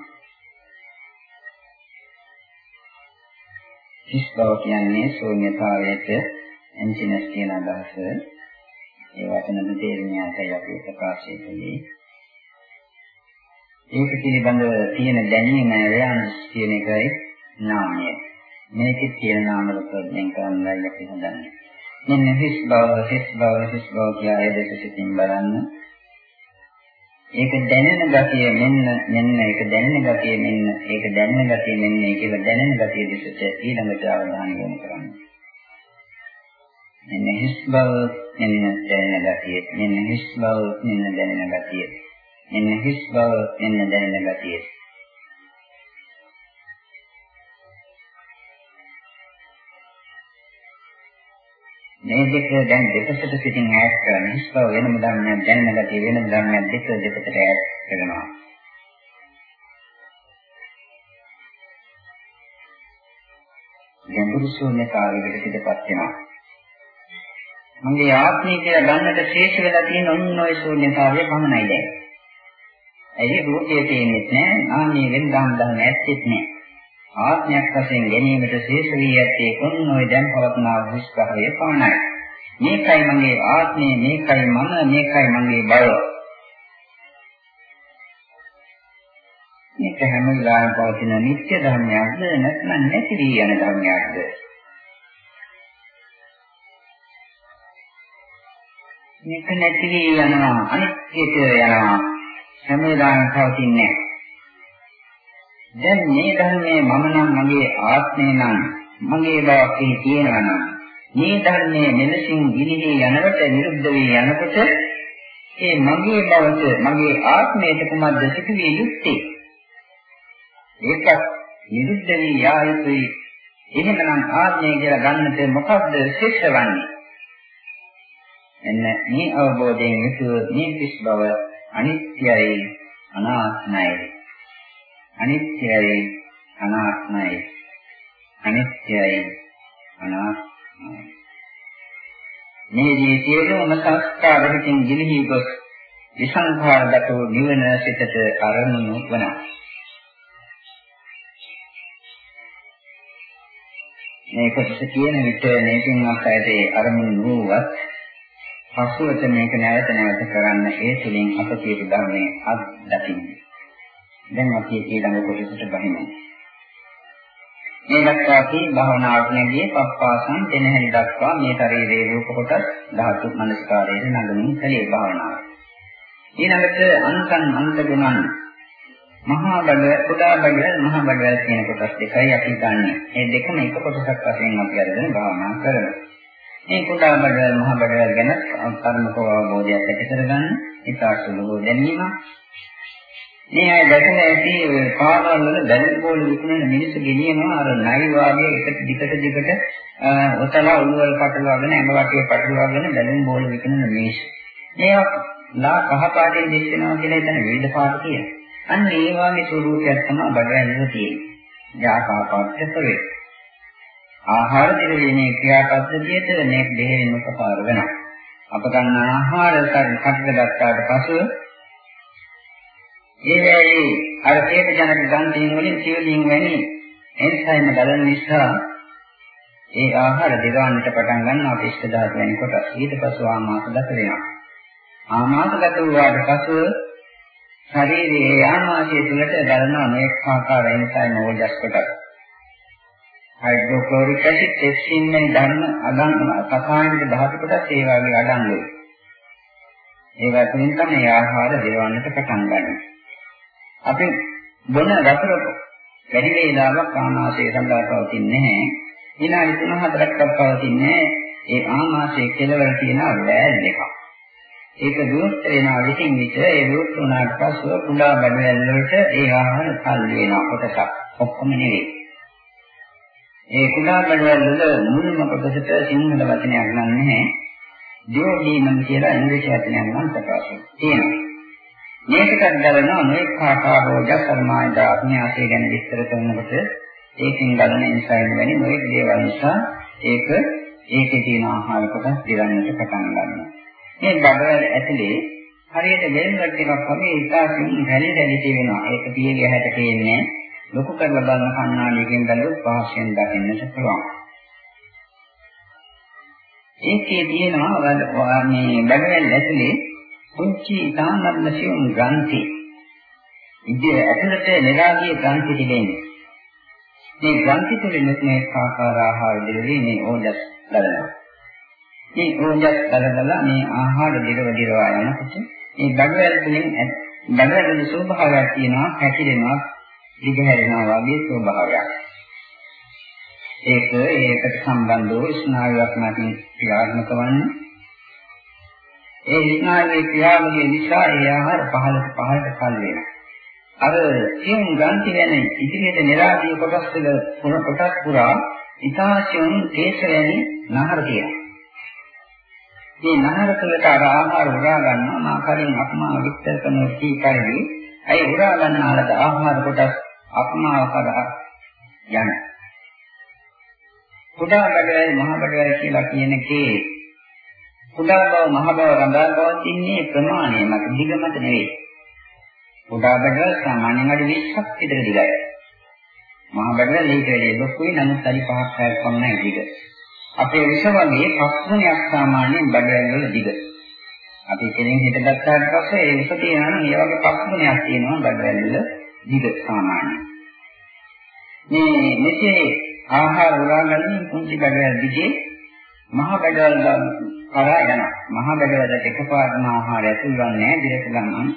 හිස් බව කියන්නේ ශූන්‍යතාවයට එන්ජිනස් කියන අදහස ඒ වචන තේරුණාටයි අපි ප්‍රකාශය කළේ. ඒක පිළිබඳව තියෙන දැනීම ව්‍යානස් කියන එකයි නාමය. මේකේ තියෙන නාම රූප දෙක කරන්නයි අපි හදන්නේ. මෙන්න හිස් බව, හිස් බව, හිස් බව කියලා ඒ දෙක සිතින් බලන්න. ඒක දැනෙන ගතිය මෙන්න මෙන්න ඒක දැනෙන ගතිය මෙන්න ඒක දැනෙන ගතිය මෙන්න කියලා දැනෙන ගතිය දෙසට ඊළඟට අවධානය යොමු කරන්න. මෙන්න හිස් බව මෙන්න දැනෙන ගතිය. මෙන්න හිස් බව මෙන්න දැනෙන ගතිය. මෙන්න හිස් බව මෙන්න දැනෙන ගතිය. මේ දෙක දැන් දෙපසට සිටින් ඈත් කරන හිස් බව වෙනම ධර්මයක් දැනෙන ගතිය වෙනම ධර්මයක් දෙක දෙපසට ඈත් කරනවා. ගැඹුරු ශූන්‍යතාවයකට පිටපත් වෙනවා. මගේ ආත්මය කියලා ගන්නට ශේෂ වෙලා තියෙන ඔන්න ඔය ශූන්‍යතාවය පමණයි දැන්. ඇයි රූපයේ තියෙන්නේ නැහැ, ආන්නේ වෙනදාම් දහම ඇත්තෙත් නැහැ. ආත්මයක් වශයෙන් ගැනීමට ශේෂ වී ඇත්තේ ඔන්න ඔය දැන් පවත්නා විස්තරය පමණයි. මේකයි මගේ ආත්මය, මේකයි මම, මේකයි මගේ බව. මේක හැම වෙලාවෙම පවතින නිත්‍ය ධර්මයක්ද නැත්නම් නැති වී යන ධර්මයක්ද? මේක නැති වී යනවා. අනිත්‍යයට යනවා. හැම වෙලාවෙම පවතින්නේ දැන් මේ ධර්මයේ මම නම් මගේ ආත්මය නම් මගේ බවක් එහි තියෙනවා නම් මේ ධර්මයේ මෙලෙසින් ගිලිහි යනකොට නිරුද්ධ වී යනකොට ඒ මගේ බවට මගේ ආත්මයට කුමක්ද සිදුවිය යුත්තේ? ඒකත් නිරුද්ධ වී යා යුතුයි. එහෙමනම් ආත්මය කියලා ගන්නට මොකක්ද ශික්ෂ වන්නේ? එන්න මේ අවබෝධයෙන් යුතුව මේ කිස් බව අනිත්‍යයි අනාත්මයි. අනිත්‍යයි අනාත්මයි. අනිත්‍යයි අනාත්මයි. මේ ජීවිතයේම සංස්කාරයෙන් ගිලිහි ගොස් විසංඛාරගතෝ නිවන සිතට අරමුණු වනවා මේ කොටස කියන විට මේකෙන් අපට අරමුණු නුවත් පසුවට මේක නැවත නැවත කරන්න ඒ තුලින් අප කියපු ධර්මයේ අත්දකින්න. දැන් අපි ඊළඟ කොටසට බහිමු. මේ දක්වා අපි භවනාවට නැගී පප්පාසන් දෙනහැලි දක්වා මේ ශරීරයේ රූප කොටස් ධාතු මනස්කාරයේ නගමින් කලේ භාවනාව. ඊළඟට අන්තං අන්ත ගුණන් මහා බඩ කුඩා බඩ මහා බඩ කියන කොටස් දෙකයි අපි ගන්න. මේ දෙකම එක කොටසක් වශයෙන් අපි අරගෙන භාවනා කරනවා. මේ කුඩා බඩවැල් මහ බඩවැල් ගැන කර්මකව අවබෝධයක් ඇති කරගන්න ඉතාසුලෝ දැනීම. මේ අය දැකලා ඇති පාරවල් වල බැලුම් බෝල විකුණන මිනිස්සු ගෙනියනවා අර නයි වාගේ එක දිගට දිගට ඔතලා උළුවල් පටලවාගෙන හැම වටේ පටලවාගෙන බැලුම් බෝල විකුණන මිනිස්සු. මේවා ලා කහ පාටේ දෙස් වෙනවා කියලා හිතන විවිධ පාට තියෙනවා. අන්න ඒ වගේ ස්වරූපයක් තමයි බඩවැල් වල තියෙන්නේ. ජාකා පාට කරේ. ආහාර දිරීමේ ක්‍රියාපද්ධතියට මේ දෙහෙම උපකාර වෙනවා. අප ගන්න ආහාර කටට ගත්තාට පසු ඒ වෙලේ අර හේත ජනක ගන්ධයෙන් වලින් සියලින් වැනි එන්සයිම ගලන නිසා ඒ ආහාර දිරවන්නට පටන් ගන්නවා පිෂ්ඨ ධාතු වෙන කොට ඊට පසු ආමාශගත වෙනවා. ආමාශගත වූාට පසු ශරීරයේ ආමාශය තුළට ගලන අනෙක් ආකාර එන්සයිම ඕජස් කොටස් හයිඩ්‍රොක්ලෝරික් ඇසිඩ් එක්සින් වෙන ධර්ම අදන් සසායනික ධාතු කොටස් ඒ වගේ අඩංගු වෙනවා. ඒ වතුරින් තමයි ආහාර දෙවන්නට පටන් ගන්න. අපි බොන වතුර වැඩි වේලාවක් ආමාශය සඳහා පවතින්නේ නැහැ. විනාඩි 3-4ක් පවතින්නේ ඒ ආමාශයේ කෙලවර තියෙන වැල් එකක්. ඒක දුරස්ත වෙනවා විසින් විට ඒ දුරස්ත වුණාට පස්සෙ කුඩා බඩවැල් වලට ඒ ආහාර කල් වෙනවා කොටසක්. ඔක්කොම නෙවෙයි. ඒ කුඩා බඩවැල් වල මුල්ම කොටසට සිංහල වචනයක් නැහැ. දියෝඩීනම් කියලා ඉංග්‍රීසි වචනයක් නම් ප්‍රකාශ තියෙනවා. මේකට ගලනවා මේ කාකාරෝජ කර්මාය දාඥාසය ගැන විස්තර කරනකොට ඒකෙන් ගලන ඉන්සයින් වැනි මොකද දේවල් නිසා ඒක ඒකේ තියෙන ආහාර කොටස් දිරන්නට පටන් ගන්නවා. මේ බඩවැල් ඇතුලේ හරියට වෙල්වට් එකක් වගේ ඉතාලකින් රැලි රැලි තියෙනවා. ඒක පියගේ හැට තියෙන්නේ ලොකු කරලා බලන කණ්ණාඩියකින් බැලුවොත් පහසෙන් දකින්නට පුළුවන්. ඒකේ තියෙනවා මේ බඩවැල් ඇතුලේ කුංචි ඉතාමත්ම සියුම් ග්‍රන්ථි. ඉතින් ඇතුළත නෙරාගිය ග්‍රන්ථි තිබෙන්නේ. මේ ග්‍රන්ථි තුළින් මේ ආකාර ආහාර දෙලේ මේ ඕජස් ලබනවා. මේ ඕජස් ලබලා මේ ආහාර දිරව දිරවා යනකොට මේ බඩවැල් තුළින් බඩවැල් ස්වභාවයක් තියෙනවා හැකිලෙනවා දිගහැරෙනවා වගේ ස්වභාවයක්. ඒක ඒකට සම්බන්ධ වූ ස්නායුවක් නැතිව ක්‍රියාත්මක වන්නේ. ඒ ස්නායුවේ ක්‍රියාවලිය නිසා ඒ ආහාර පහළට පහළට කල් වෙනවා. අර සියුම් ග්‍රන්ථි වෙන ඉදිරියට නිරාදී කොටස් වල පුර කොටස් පුරා ඉතාසියුම් තේස වැනි නහර තියෙනවා. මේ නහර තුළට අර ආහාර උරා ගන්නවා මා කලින් අපමා විස්තර කරන කී පරිදි අය උරා ගන්නාලද ආහාර කොටස් අපමාව කරා යන. කුඩා බඩවැල් මහ බඩවැල් කියලා කියන එකේ කුඩා බව මහ බව රඳා පවතින්නේ ප්‍රමාණය මත දිග මත නෙවෙයි. කුඩා බඩවැල් සාමාන්‍යයෙන් අඩි 20ක් විතර දිගයි. මහ බඩවැල් ඊට වැඩිය ලොකුයි නමුත් අඩි 5ක් 6ක් පමණයි දිග. අපේ විෂ වගේ පස්වණයක් සාමාන්‍යයෙන් බඩවැල් වල දිග. අපි කෙලින් හිටගත්තාට පස්සේ ඒ විෂ තියෙනවා නම් ඒ වගේ පස්වණයක් තියෙනවා බඩවැල් වල දිග සාමාන්‍යයෙන්. මේ මෙසේ ආහාර උරාගන්නේ කුංචි බඩවැල් දිගේ මහ බඩවැල් කරා යනවා. මහ බඩවැලට එකපාරටම ආහාර ඇතුල් ගන්න නැහැ දිරට ගන්න.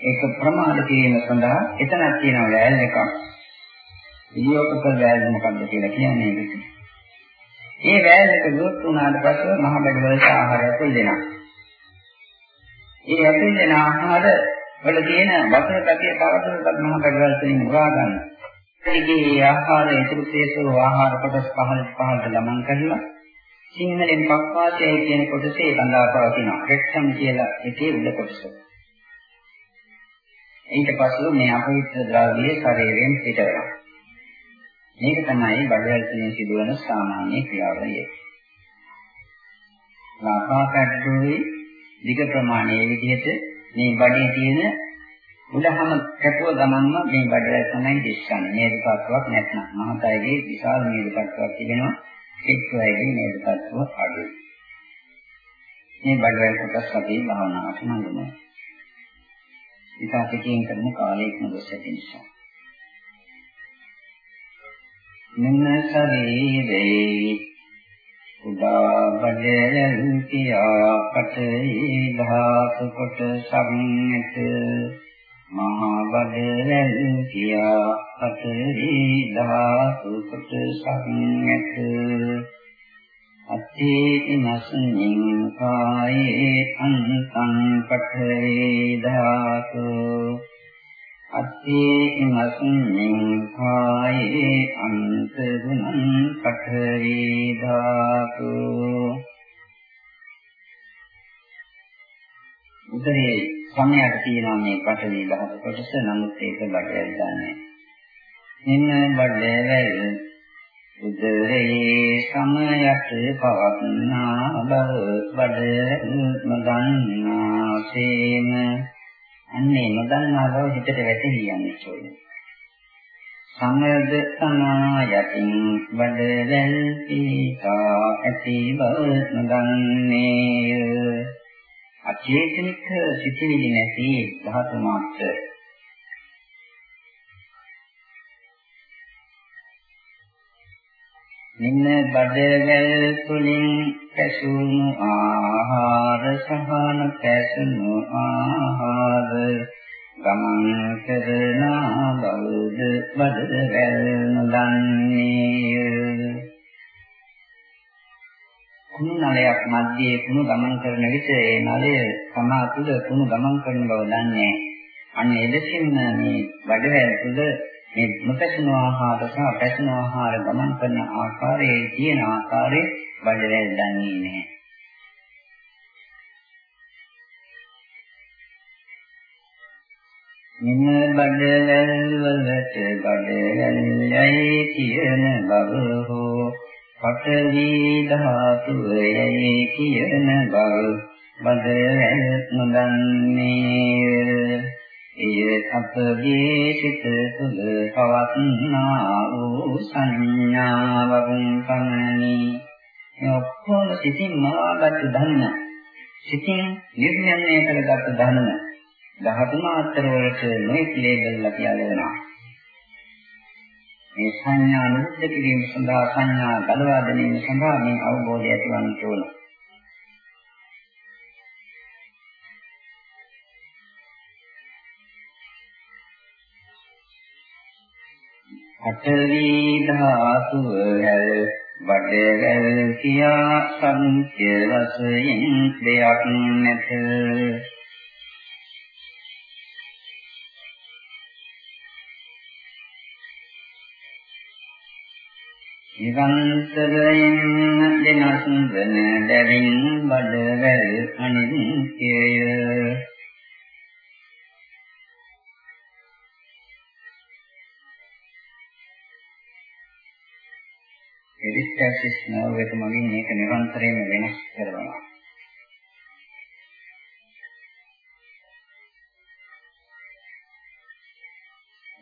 ඒක ප්‍රමාද කිරීම සඳහා එතනක් තියෙන වෑල් එකක්. ඉලියෝකපල් වෑල් මොකක්ද කියලා කියන්නේ ඒක. මේ වෑල් එක දුක් වුණාට පස්සේ මහ බඩවැලට ආහාර ඇතුල් දෙනවා. ඒ ඇතුල් දෙන ආහාර වල තියෙන වතුර පැතිය පවතුනත් මහ බඩවැල් වලින් උරා ගන්නවා. ඒකේ ආහාර ඉතුරු තේසෝ ආහාර කොටස් පහළ පහළට ගමන් කරලා සිංහලෙන් පක්වාසය කියන කොටසේ රඳා පවතිනවා. රෙක්ටම් කියලා එකේ උඩ කොටස. ඊට පස්සේ මේ අපවිත්‍ර ද්‍රව්‍යය ශරීරයෙන් පිට වෙනවා. මේක තමයි බඩවැල් තුනේ සිදුවන සාමාන්‍ය ක්‍රියාවලිය. ලාභාකට්ටුවේ දිග ප්‍රමාණයේ විදිහට මේ බඩේ තියෙන උඩහම කැපුව ගමන්ම මේ බඩවැල් තමයි දිස්සන්නේ. මේ දෙකක්වත් නැත්නම් මහතයගේ විශාල මේ දෙකක්වත් තිබෙනවා. එක්වයිගේ මේ දෙකක්ව අඩුයි. මේ බඩවැල් කොටස් අපි භාවනාවට නඟනවා. ඉතාලකින් කරන කාලයක්ම දොස් ඇති නිසා. මෙන්න ශරීරේ උදා බඩවැල් කියා කටේ දහස කොට සම්මිත මහා බඩවැල් කියා අතරේ ධාතු කොට සංයත අත්තේ ඉමස්මින් කායේ අන්තං පඨේ ධාතු අත්තේ ඉමස්මින් කායේ අන්ත ගුණං පඨේ ධාතු. උදේ සමයට තියෙනවා මේ පඨවි ධාතු කොටස. නමුත් ඒක බඩවැල් දන්නේ මෙන්න බඩවැල් උදරේ සමයට පවත්නා බව බඩ නොදන්නාසේම අන්නේ නොදන්නා බව හිතට වැටහි යන්නේ චෝයි සමද සමායතින් බඩවැල් පීතා ඇති බව නොදන්නේය. අචේතනික සිතිවිලි නැති ධාතු මාත්‍ර මෙන්න බඩවැල් තුලින් පැසුණු ආහාර සහන පැසුණු ආහාර. ගමන් කරන බවද බඩවැල් නොදන්නේය. කුණු නලයක් මැද්දේ කුණු ගමන් කරන විට ඒ නලය සමා තුළ කුණු ගමන් කරන බව දන්නේ. අන්න එලෙසින් මේ වැඩවැල් තුළ මේ නොපැසුණු ආහාර සහ පැසුණු ආහාර ගමන් කරන ආකාරයේ තියෙන ආකාරයේ වැඩවැල් දන්නේ නැහැ. මෙන්න බඩවැල් වලට බඩවැල් යයි කියන බව හෝ පඨවි ධාතුවයි කියන බව බදරැල් නොදන්නේ එය අපගේ සිත තුළ පවත්නා වූ සංඥාවක් පමණි මේ ඔක්කොම සිතින් මවාගත් ධර්ම සිතින් නිර්ණය කරගත් ධර්ම ධාතු මාත්‍ර වලට නොයෙක් ලේබල් අපි අලවනවා මේ සංඥා නිරුද්ධ කිරීම සඳහා සංඥා ගලවා ගැනීම සඳහා මේ අවබෝධය ඇතිවන්න ඕන. අටවි ධාතුව හැල් බඩවැල් කියා සංඛ්‍ය වශයෙන් දෙයක් නැත. නිරන්තරයෙන් දෙනස් වන බැවින් බඩවැල් අනිත්‍යය. එරිස්ටැසිස් නර්ව් එක මගින් මේක නිරන්තරයෙන්ම වෙනස් කරනවා.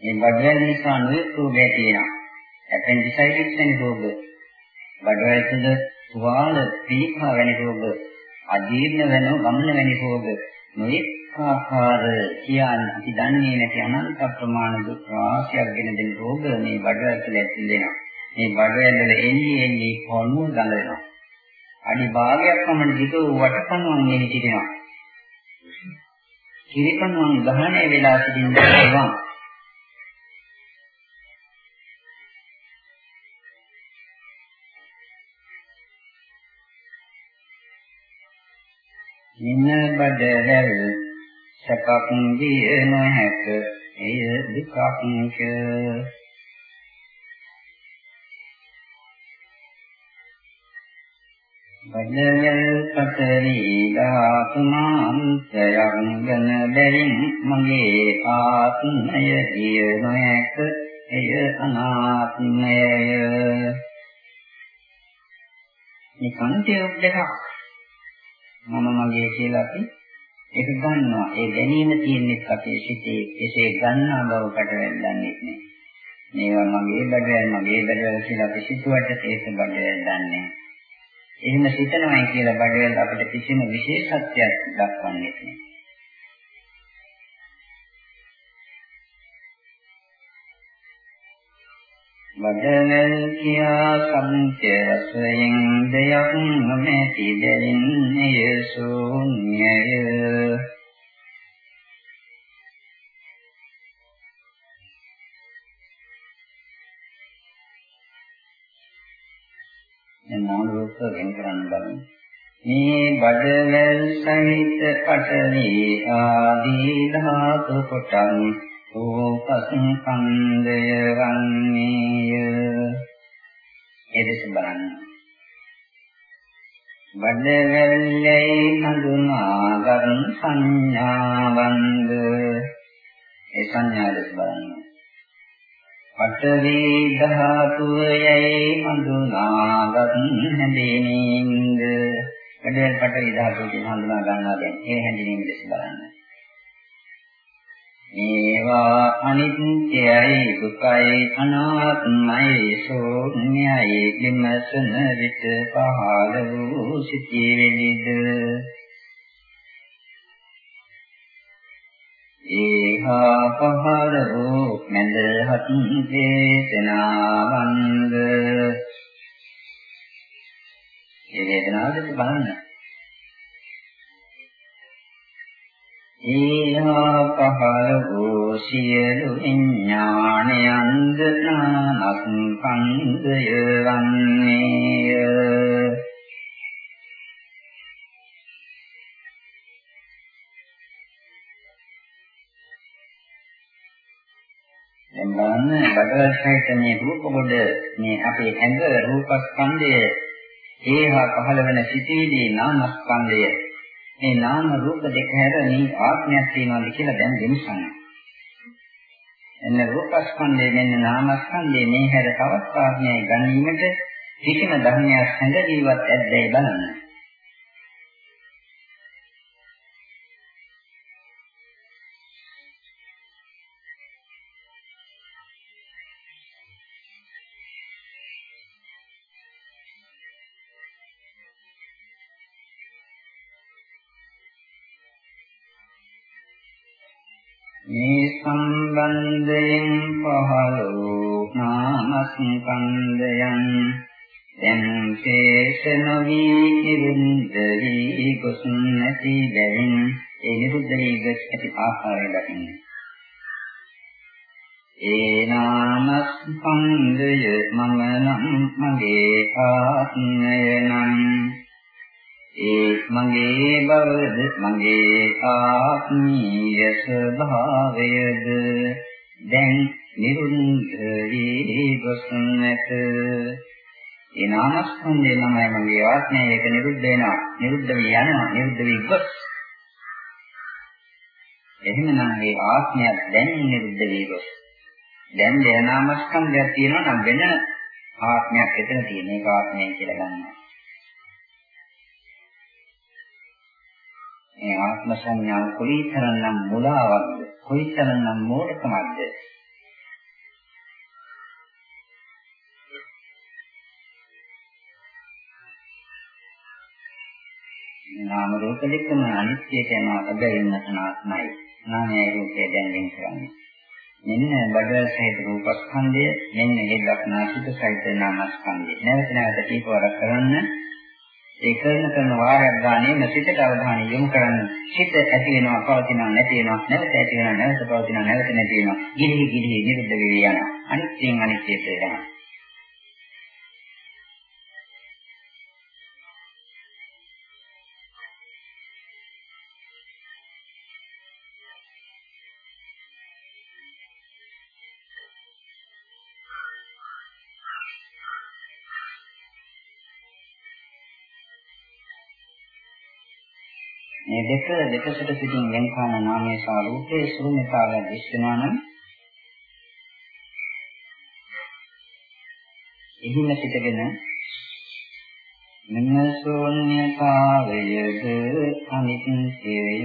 මේ බඩවැල් නිසා නොයෙක් රෝගය තියෙනවා. ඇපෙන්ඩිසයිටිස් වැනි රෝග, බඩවැල් තුළ තුවාල පීඩා වැනි රෝග, අජීර්ණ වෙන ගමන වැනි රෝග, නොයෙක් ආකාර කියන්නේ අපි දන්නේ නැති අනන්ත ප්‍රමාණ දුක් රාශියක් ගෙන දෙන රෝග මේ බඩවැල් තුළ ඇති වෙනවා. මේ බඩවැල් වල එන්නේ එන්නේ කොණුව ගලනවා. අඩි භාගයක් පමණ දිග වටකණුවන් එහි සිටිනවා. කිරිකණුවන් ගහණය වෙලා සිටින දේවා නින බඩවැල් සැපක් දිය නොහැක එය දුකක් බඩවැල් පතරි ධාතුමාන්තයන් ගන බැරින් මගේ ආත්මය දිය නොහැක එය අනාත්මය මේ කන්තිය දෙකක් මම මගේ කියලා අපි ඒක ගන්නවා. ඒ ගැනීම තියෙන්නේ අපේ සිතේ. එසේ ගන්නා බවකට වැළඳන්නේ නැහැ. මේවා මගේ බඩවැල් මගේ බඩවැල් කියලා අපි සිතුවට ඒක බඩවැල් දන්නේ එහෙම සිතනවායි කියලා බඩවැල් අපිට කිසිම විශේෂත්වයක් දක්වන්නේ නැහැ. වදනල් කියා සම්ත්‍ය රසයෙන් දෙයක් නොමැති දෙන්නේ ශූන්‍යය එන්නාම රූප වෙන කරන්න බලමු. මේ බඩවැල් සහිත පඨවි ආදී ධාතු කොටන් රූපස්කන්ධය වන්නේය. එදෙස බලන්න. බඩවැල්ලේ හඳුනාගත් සංඥාවන්ද? ඒ සංඥා දෙස බලන්න. පඨවි ධාතුයයි හඳුනාගත් හැඳිනීමද බඩවැල් පඨවි ධාතුව කියන හඳුනා ගන්නවා දැන්. ඒ හැඳිනීම දෙස බලන්න. මේවා අනිත්‍යයි දුකයි අනාත්මයි ශූන්‍යයි විමසන විට පහළ වූ සිටිවිලිද ඒහා පහළ වූ මන්දහත් දේශනාවන්ද ඒ වේදනාවද බලන්න. ඊහා පහළ වූ සියලු විඥානයන්ද නානස්කන්ධය වන්නේය. දැන් බලන්න බඩවැල්සයිත මේ රූප කොට මේ අපේ ඇඟ රූපස්කන්ධය ඒහා පහළ වෙන සිටීදී නාමස්කන්ධය මේ නාම රූප දෙක හැර මේ ආත්මයක් තියෙනවාද කියලා දැන් දෙමසන්න. එන්න රූපස්කන්ධය මෙන්න නාමස්කන්ධය මේ හැර තවත් ආත්මයයි ගැනීමට කිසිම ධර්මයක් හැඳදීවත් ඇද්දයි බලන්න. මේ සම්බන්ධයෙන් පහළ වූ නාමස්කන්ධයන් දැන් ශේෂ නොවි නිරුද්ධ වී ගොස් නැති බැවින් ඒ නිරුද්ධ වී ගොස් ඇති ආකාරය දකින්න. ඒ නාමස්කන්ධය මම නම් මගේ ආත්මය නම් ඒ මගේ බවද මගේ ආත්මීය ස්වභාවයද? දැන් නිරුද්ධ වී ගොස් නැත ඒ නාමස්කන්ධය තමයි මගේ ආත්මය. ඒක නිරුද්ධ වෙනවා. නිරුද්ධ වී යනවා. නිරුද්ධ වී ගොස්. එහෙමනම් මේ ආත්මය දැන් නිරුද්ධ වී ගොස්. දැන් ඒ නාමස්කන්ධයක් තියෙනවා නම් වෙන ආත්මයක් එතන තියෙන ඒක ආත්මය කියලා ගන්නවා. මේ ආත්ම සංඥාව කොයිතරම්නම් මුලාවක්ද? කොයිතරම්නම් මෝඩකමක්ද? නාම රූප දෙකම අනිත්‍යයට යනවා හැබැයි නැතනාත්මයි නාමය රූපය දැනගෙන කරන්නේ. මෙන්න බඩවැල් සහිත රූපස්කන්ධය මෙන්න ඒ දක්නාසිත සහිත නාමස්කන්ධය. නැවත නැවත කීපවරක් කරන්න ඒ කරන කරන වාරයක් ගානේ සිතට අවධානය යොමු කරන්න සිත ඇති වෙනවා පවතිනවා නැති වෙනවා නැවත ඇති වෙනවා නැවත පවතිනවා නැවත නැති වෙනවා. ගිලිහි ගිලිහි නිරුද්ධ වෙවි යනවා. අනිත්‍යයෙන් අනිත්‍යයට යනවා මේ දෙක දෙකකට සිටින් වෙන කරන නාමයේ සහ රූපයේ ශූන්‍යතාවය දිස්සනවා නම් එහිම සිටගෙන මෙන්න ශූන්‍යතාවයද අනිත්‍යය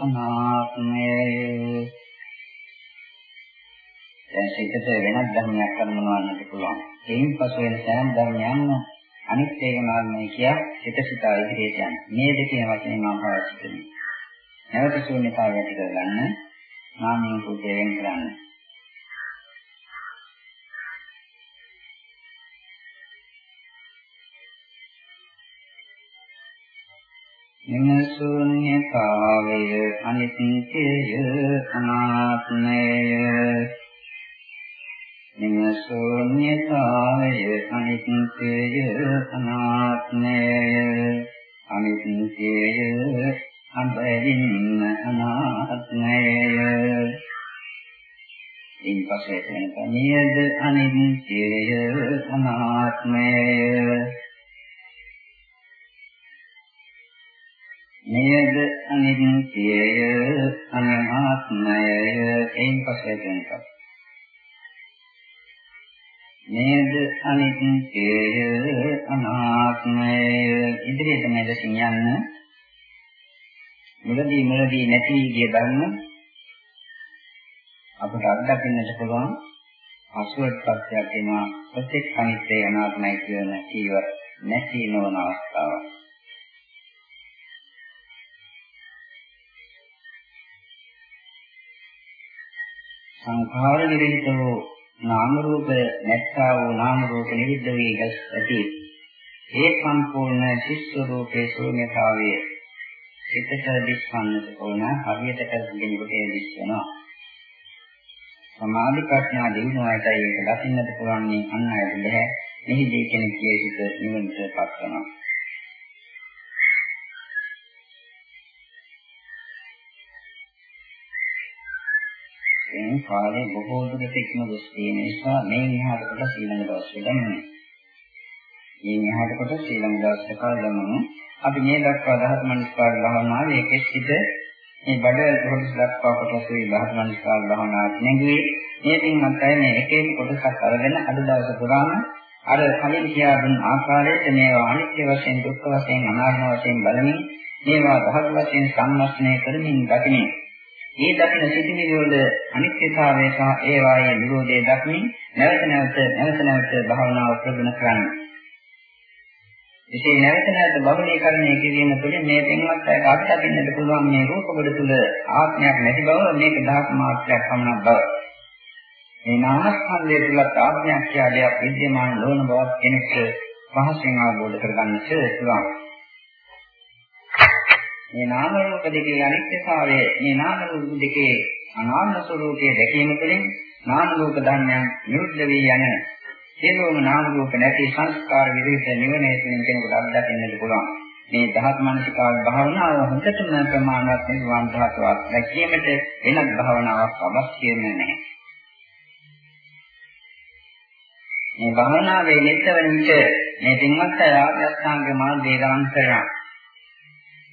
අනාත්මය දැන් සිතට වෙනත් ධර්මයක් කරනවන්නට පුළුවන්. එයින් පසු වෙන සෑම ධර්මයක්ම අනිත්‍යය මාර්ගය කිය සිත සිතා ඉදිරියට යන. මේ දෙකේ වචනේ මම පාවිච්චි කරනවා. නැවත ශූන්‍යතාවය ඇති කරගන්න නාමයෙන් පුතේෙන් කරන්න. මෙම ශූන්‍යතාවය අනිත්‍යය අනාත්මය මෙම ශූන්‍යතාවය අනිත්‍යය අනාත්මය. අනිත්‍යය අබැවින් අනාත්මය. ඉන් පස්සේ වෙන කණියද අනිත්‍යය අනාත්මය. නේද අනිත්‍යය අනාත්මය. එයින් පස්සේ වෙන කණියද නේද? අනිත්‍යය අනාත්මය ඉදිරියට මෙලෙසින් යන්න. මුලදී මුලදී නැති ගිය ධර්ම අපට අත්දකින්නට පුළුවන් අසුවත්පත්යක් එනවා ප්‍රතික් අනිත්‍ය අනාත්මයි කියන කීවර නැති නොවන අවස්ථාවක්. සංඛාර විරහිතව නාම රූප නැත්තා වූ නාම රූප නිරුද්ධ වී ඇති. ඒ සම්පූර්ණ ශිෂ්‍ය රූපේ ශූන්‍යතාවයේ සිතට දිස්වන්නට ඕන හරියට කරගෙනකොට ඒ දිස් වෙනවා සමාධි ප්‍රඥා දිනුවාටයි ඒක දකින්නට පුළුවන් අන්න අයට බෑ මෙහිදී කෙනෙක්ගේ සිත නිවනට පත් වෙනවා. මේ කාලේ බොහෝ දුරට ඉක්ම ගොස් තියෙන නිසා මේ විහාර කොට ශ්‍රීලංක දවසේ ගන්නේ. මේ විහාර කොට ශ්‍රීලංක දවසේ කාල ගමන අපි මේ දක්වා දහස් මනස්කාර භාවනාවේ එකෙක් සිට මේ බඩ කොටස් දක්වා කොටස් වේ දහස් මනස්කාර භාවනාවක් නැගුවේ. මේ පින්වත් අය මේ එක එක කොටසක් අරගෙන අද දවස පුරාම අර කලින් කියා දුන් ආකාරයට මේවා අනිත්‍ය වශයෙන් දුක්ඛ වශයෙන් අනාත්ම වශයෙන් බලමින් මේවා දහස් වශයෙන් සම්මස්නය කරමින් දකින්නේ ඒ දකින සිතිවිලි වල අනිත්‍යතාවය සහ ඒවායේ නිරෝධය දක්මින් නැවත නැවත නැවත නැවත භාවනාව ප්‍රගුණ කරන්න. ඉතින් නැවත නැවත බහුලීකරණය කිරීම තුළින් මේ පින්වත් අයට අත්දකින්නට පුළුවන් මේ රූප කොට තුල ආත්මයක් නැති බව මේක දහස් මාත්‍රයක් පමණක් බව. මේ නාමස්කන්ධය තුලත් ආත්මයක් කියලා දෙයක් විද්‍යමාන නොවන බවක් කෙනෙක් පහසෙන් අවබෝධ කරගන්නට පුළුවන්. මේ නාම රූප දෙකේ අනිත්‍යතාවය මේ නාම රූප දෙකේ අනාත්ම ස්වરૂපයේ දැකීම තුළින් නාම රූප ධර්මයන් නිරුද්ධ වී යන සියලුම නාම රූප නැති සංස්කාර විදිහට නිවනේ තුළින් කෙනෙකුට අත්දකින්නට පුළුවන්. මේ දහත් මානසිකාව භාවනාව හොඳටම ප්‍රමාණවත් නිර්වාණ ධාතුවක් දැකීමට වෙනත් භාවනාවක් අවශ්‍යම නැහැ. මේ භාවනාවේ නිත්‍ය වෙන විට මේ තින්වත් රාග අස්ථාංග මාර්ගය ගමන් කරනවා.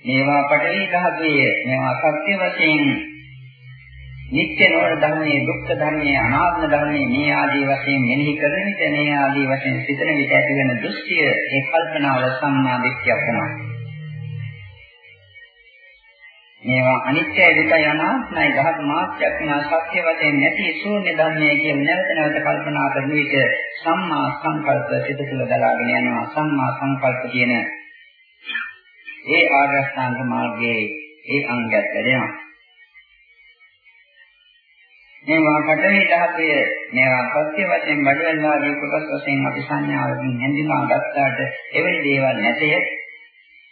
මේවා පටවි ධාතුවේ මේවා සත්‍ය වශයෙන් නිත්‍ය නොවන ධර්මයේ දුක්ඛ ධර්මයේ අනාත්ම ධර්මයේ මේ ආදී වශයෙන් මෙනෙහි කරන විට මේ ආදී වශයෙන් සිතන විට ඇතිවන දෘෂ්ටිය ඒ කල්පනාව සම්මා දිට්ඨියක් වෙනවා. මේවා අනිත්‍යයි දුකයි අනාත්මයි ධාතු මාත්‍යක් වෙනා සත්‍ය වශයෙන් නැති ශූන්‍ය ධර්මයේ කියන නැවත නැවත කල්පනා කරන විට සම්මා සංකල්ප සිත තුළ දලාගෙන යනවා සම්මා සංකල්ප කියන ඒ ආගස්ථාංග මාර්ගයේ ඒ අංගයක් වැඩෙනවා. මේවා පඨවි ධාතුය මේවා සත්‍ය වශයෙන් බඩවැල් වාගේ කොටස් වශයෙන් අපි සංඥාවකින් හැඳින්වා ගත්තාට එවැනි දේවල් නැතේ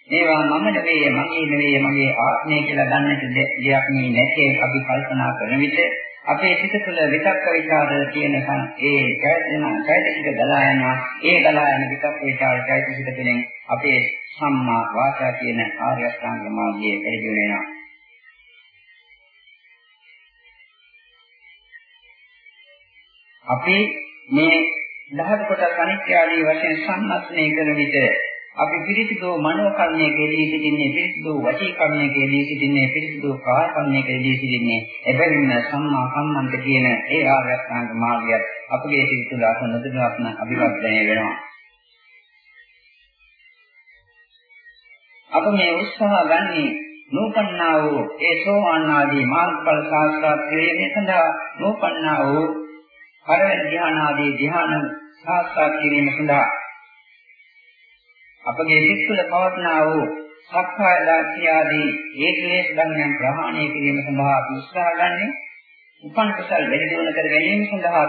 මේවා මම නෙවෙයි මගේ නෙවෙයි මගේ ආත්මය කියලා ගන්නට දෙයක් නේ නැtei අපි කල්පනා කරන විට අපේ සිත තුළ විතක්ක විචාර තියෙන ඒ කයදෙන කයදික ගලා යනවා. ඒ ගලා යන විතක්ක විචාර කයදික තුළින් අපේ සම්මා වාචා කියන ආර්ය අෂ්ටාංග මාර්ගයේ වැඩි වෙනවා. අපි මේ දහස් කොටස් අනිත්‍ය ආදී වශයෙන් සම්මස්නය කරන විට අපි පිරිසිදු මනෝ කර්මයකදී සිටින්නේ පිරිසිදු වචී කර්මයකදී සිටින්නේ පිරිසිදු කාය කර්මයකදී සිටින්නේ. එබැවින් සම්මා සම්මන්ත කියන ඒ ආර්යසංග මාර්ගයත් අපගේ සිත තුළ අසන්නදුනාත්ම අභිවර්ධනය වෙනවා. අප මේ උත්සාහ ගන්නේ නූපන්නා වූ ඒ සෝවාන් ආදී මාර්ගඵල සාක්ෂාත් කිරීමේ සඳහා නූපන්නා වූ පළවෙනි ධ්‍යාන ආදී ධ්‍යාන සාක්ෂාත් කිරීම සඳහා අපගේ සිත් තුළ පවත්නා වූ සක්කාය දාර්ශනික ආදී ඒ ක්ලේශ ධර්මයන් ප්‍රහාණය කිරීම සඳහා උත්සාහ ගන්නේ උපන් කුසල් වැඩි දියුණු කර ගැනීම සඳහා.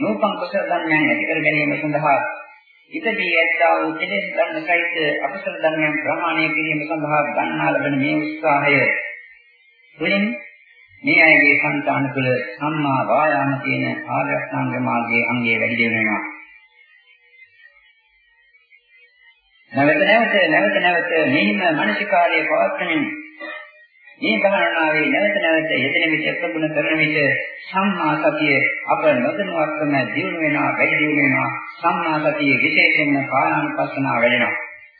නූපන් කුසල ධර්මයන් ඇති කර ගැනීම සඳහා. ඉතදී ඇත්තා වූ කෙලෙස් ධර්ම සහිත අකුසල ධර්මයන් ප්‍රහාණය කිරීම සඳහා ගන්නා ලබන මේ උත්සාහය. තුළින් මේ අයගේ సంతාන තුළ සම්මා වායාම කියන ආර්ය අෂ්ටාංග මාර්ගයේ අංගයේ වැඩි වෙනවා. නැවත නැවත නැවත නැවත මෙහිම මානසිකාර්යය පවත්වමින් මේ භාවනාවේ නැවත නැවත යෙදෙන විට ප්‍රගුණ කරන විට සම්මා සතිය අප නොදැනුවත්වම දියුණු වෙනවා වැඩි දියුණු වෙනවා. සම්මා සතිය විශේෂයෙන්ම කායानुපස්සනාව වැඩෙනවා.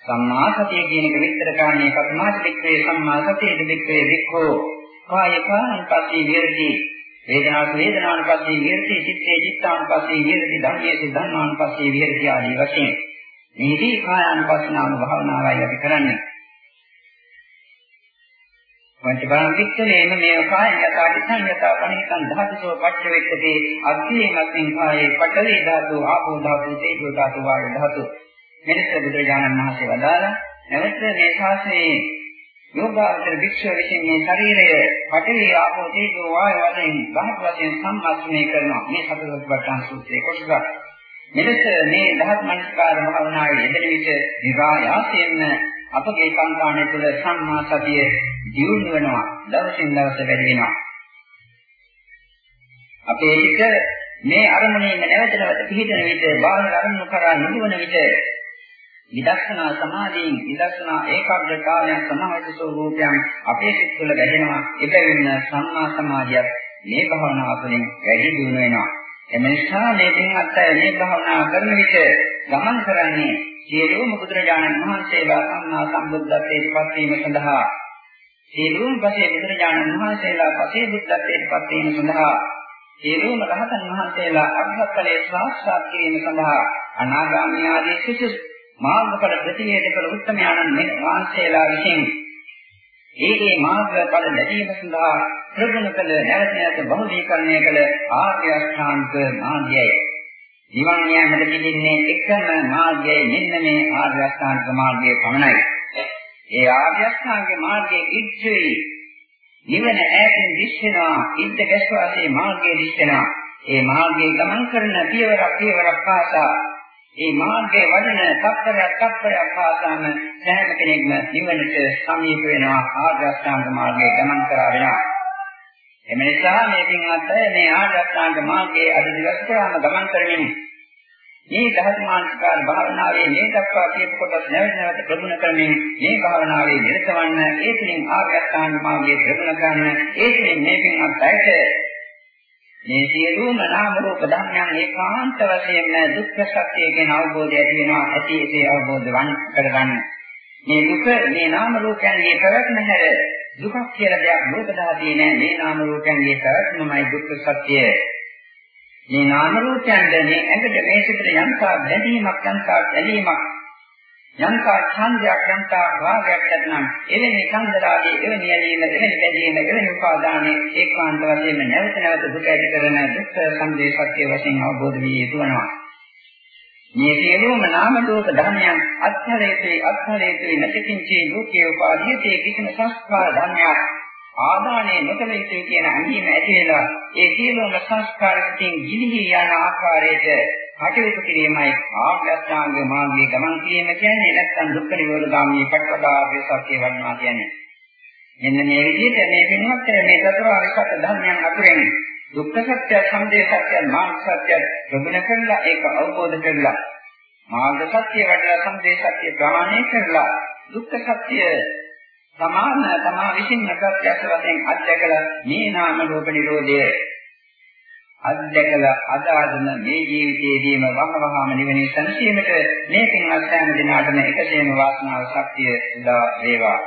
සම්මා සතිය කියන එක විස්තර කරන්නේ කර්මාදික්කේ සම්මා සතිය දෙකේ වික්ඛෝ. කාය කායනුපස්සී විහෙරති. වේදනාත් වේදනානුපස්සී විහෙරති. චිත්තේ චිත්තානුපස්සී විහෙරති. ධම්මේ ධම්මානුපස්සී විහෙරති ආදී වශයෙන්. මේදී කායानुපස්සනාව භාවනාවයි අපි කරන්නේ. පංචබාන විච්ඡේන මේ කායය යථාටි සංයතා පණිකං ධාතුසෝ පච්චවෙක්කේ අධ්‍යයනයෙන් කායේ පඨවි ධාතු ආපෝ ධාතු තේජෝ ධාතු වායු ධාතු. මෙලෙස බුදුරජාණන් වහන්සේ වදාළා. නැවත මේ ශාසනයේ යෝගාවචර භික්ෂුව විසින් මේ ශරීරය පඨවි ආපෝ තේජෝ වායු වශයෙන් ධාතු වශයෙන් සම්මාසනය කරනවා. මේ සතරවත්පත්තාන් සූත්‍රයේ කොටසක්. මෙලෙස මේ දහස් මනස්කාර භාවනාවේ යෙදෙන විට නිරායාසයෙන්ම අපගේ සංකාණය තුළ සම්මා සතිය දියුණු වෙනවා. දවසින් දවස වැඩි වෙනවා. අපේ පිට මේ අරමුණේම නැවත නැවත පිහිටන විට බාහිර අරමුණු කරා නිදුවන විට විදර්ශනා සමාධියෙන් විදර්ශනා ඒකාග්‍රතාවයන් සමාහිත ස්වરૂපයන් අපේ සිත් තුළ වැඩෙනවා. එබැවින් සම්මා සමාධියත් මේ භාවනාව තුළින් වැඩි දියුණු වෙනවා. එම නිසා මේ පින්වත් අය මේ භාවනාව කරන විට ගමන් කරන්නේ සියලුම බුදුරජාණන් වහන්සේලා සම්මා සම්බුද්ධත්වයට පත් වීම සඳහා. සියලුම පසේ බුදුරජාණන් වහන්සේලා පසේ බුද්ධත්වයට පත් වීම සඳහා. සියලුම රහතන් වහන්සේලා අභ්‍යක්කලේ සාක්ෂාත් කිරීම සඳහා අනාගාමී ආදී සිසු මාර්ගඵල ප්‍රතිවේද කළ උත්තමයන්න් වහන්සේලා විසින් ඒ ඒ මාර්ගඵල ලැබීම සඳහා ප්‍රගුණ කළ නැවත නැවත බහුලීකරණය කළ ආර්ය අෂ්ටාංග මාර්ගයයි. නිවන් යාමට පිළින්නේ එකම මාර්ගයයි මෙන්න මේ ආර්ය අෂ්ටාංග මාර්ගයේ පමණයි. ඒ ආර්ය අෂ්ටාංග මාර්ගයේ ඉච්ඡේ නිවන ඈතින් දිස්සෙනවා ඉද්ද ගැස්වාසේ මාර්ගයේ දිස්සෙනවා. ඒ මාර්ගයේ ගමන් කරන පියවරක් පියවරක් පාසා මේ මාර්ගයේ වඩන තත්ත්වයක් තත්ත්වයක් පාසාම සෑම කෙනෙක්ම නිවනට සමීප වෙනවා ආර්ය අෂ්ටාංග මාර්ගයේ ගමන් කරා වෙනවා. එම නිසා මේ පින්වත් මේ ආර්ය අෂ්ටාංග මාර්ගයේ අද දිවස් පුරාම ගමන් කරමින් මේ ධර්මාංශකාර භාවනාවේ මේ දක්වා කියපු කොටස් නැවත නැවත ප්‍රගුණ කරමින් මේ භාවනාවේ නිරතවන්න ඒ තුළින් ආර්ය අෂ්ටාංග මාර්ගයේ ප්‍රගුණ කරන ඒ තුළින් මේ පින්වත් අයට මේ සියලුම නාම රූප ධර්මයන් ඒකාන්ත වශයෙන්ම දුක්ඛ සත්‍ය කියන අවබෝධය ඇති වෙනවා ඇති ඒ අවබෝධ වන් කරගන්න. මේ දුක මේ නාම රූපයන්ගේ පැවැත්ම හැර දුකක් කියලා දෙයක් ලෝක ධාතියේ නෑ මේ නාම රූපයන්ගේ පැවැත්මමයි දුක්ඛ සත්‍යය. මේ නාම රූපයන්ද මේ ඇඟට මේ සිතට යම්කා බැඳීමක් යම්කා ඇලීමක් යම්කා ඡන්දයක් යම්කා රාගයක් නැත්නම් එවැනි ඡන්දරාගයේ එවැනි ඇලීම එවැනි බැඳීම එවැනි උපාදානයේ ඒකාන්ත වශයෙන්ම නැවත නැවත දුක ඇති කරන දුක්ඛ සම්දේ සත්‍ය වශයෙන් අවබෝධ වී යුතුවනවා. මේ සියලුම නාම රූප ධර්මයන් අත්හරේතේ අත්හරේතේ නැතිකින්චේ ලෝකේ උපාදීතේ කිසිම සංස්කාර ධර්මයක් ආදානයේ නොකළ යුතුයි කියන අංගීම ඇති වෙලා ඒ සියලුම සංස්කාරයෙන් ගිලිහි යන ආකාරයට කටයුතු කිරීමයි ආග්‍රස්ථාංග මාර්ගයේ ගමන් කිරීම කියන්නේ නැත්නම් දුක්ඛ නිරෝධ ගාමී පටවදාගේ සත්‍ය වන්නා කියන්නේ. මෙන්න මේ විදිහට මේ වෙනවත් මේ චතුරාර්ය සත්‍ය ධර්මයන් අතුරෙන් දුක්ඛ සත්‍ය, සමුදය සත්‍ය, මාර්ග සත්‍ය ප්‍රගුණ කරලා ඒක අවබෝධ කරලා මාර්ග සත්‍ය වඩලා සමුදය සත්‍ය ප්‍රමාණය කරලා දුක්ඛ සත්‍ය සමාන තමා විසින් ප්‍රත්‍යක්ෂ වශයෙන් අත්දැකලා මේ නාම රූප නිරෝධය අත්දැකලා අදාළම මේ ජීවිතයේදීම වහවහාම නිවෙන සංසීමට මේකෙන් අත්යන දිනාටම එකදේම වාසනාව ශක්තිය උදා වේවා.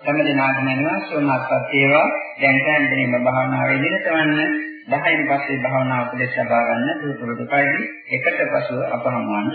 හැම දිනකටම නිවාසෝනාත්පත් වේවා දැන් දැන් භාවනාවේ නිරතවන්න. 10න් පස්සේ භාවනා උපදෙස් ලබා ගන්න දුරුදුරටයි එකට පසුව අපහමවන්න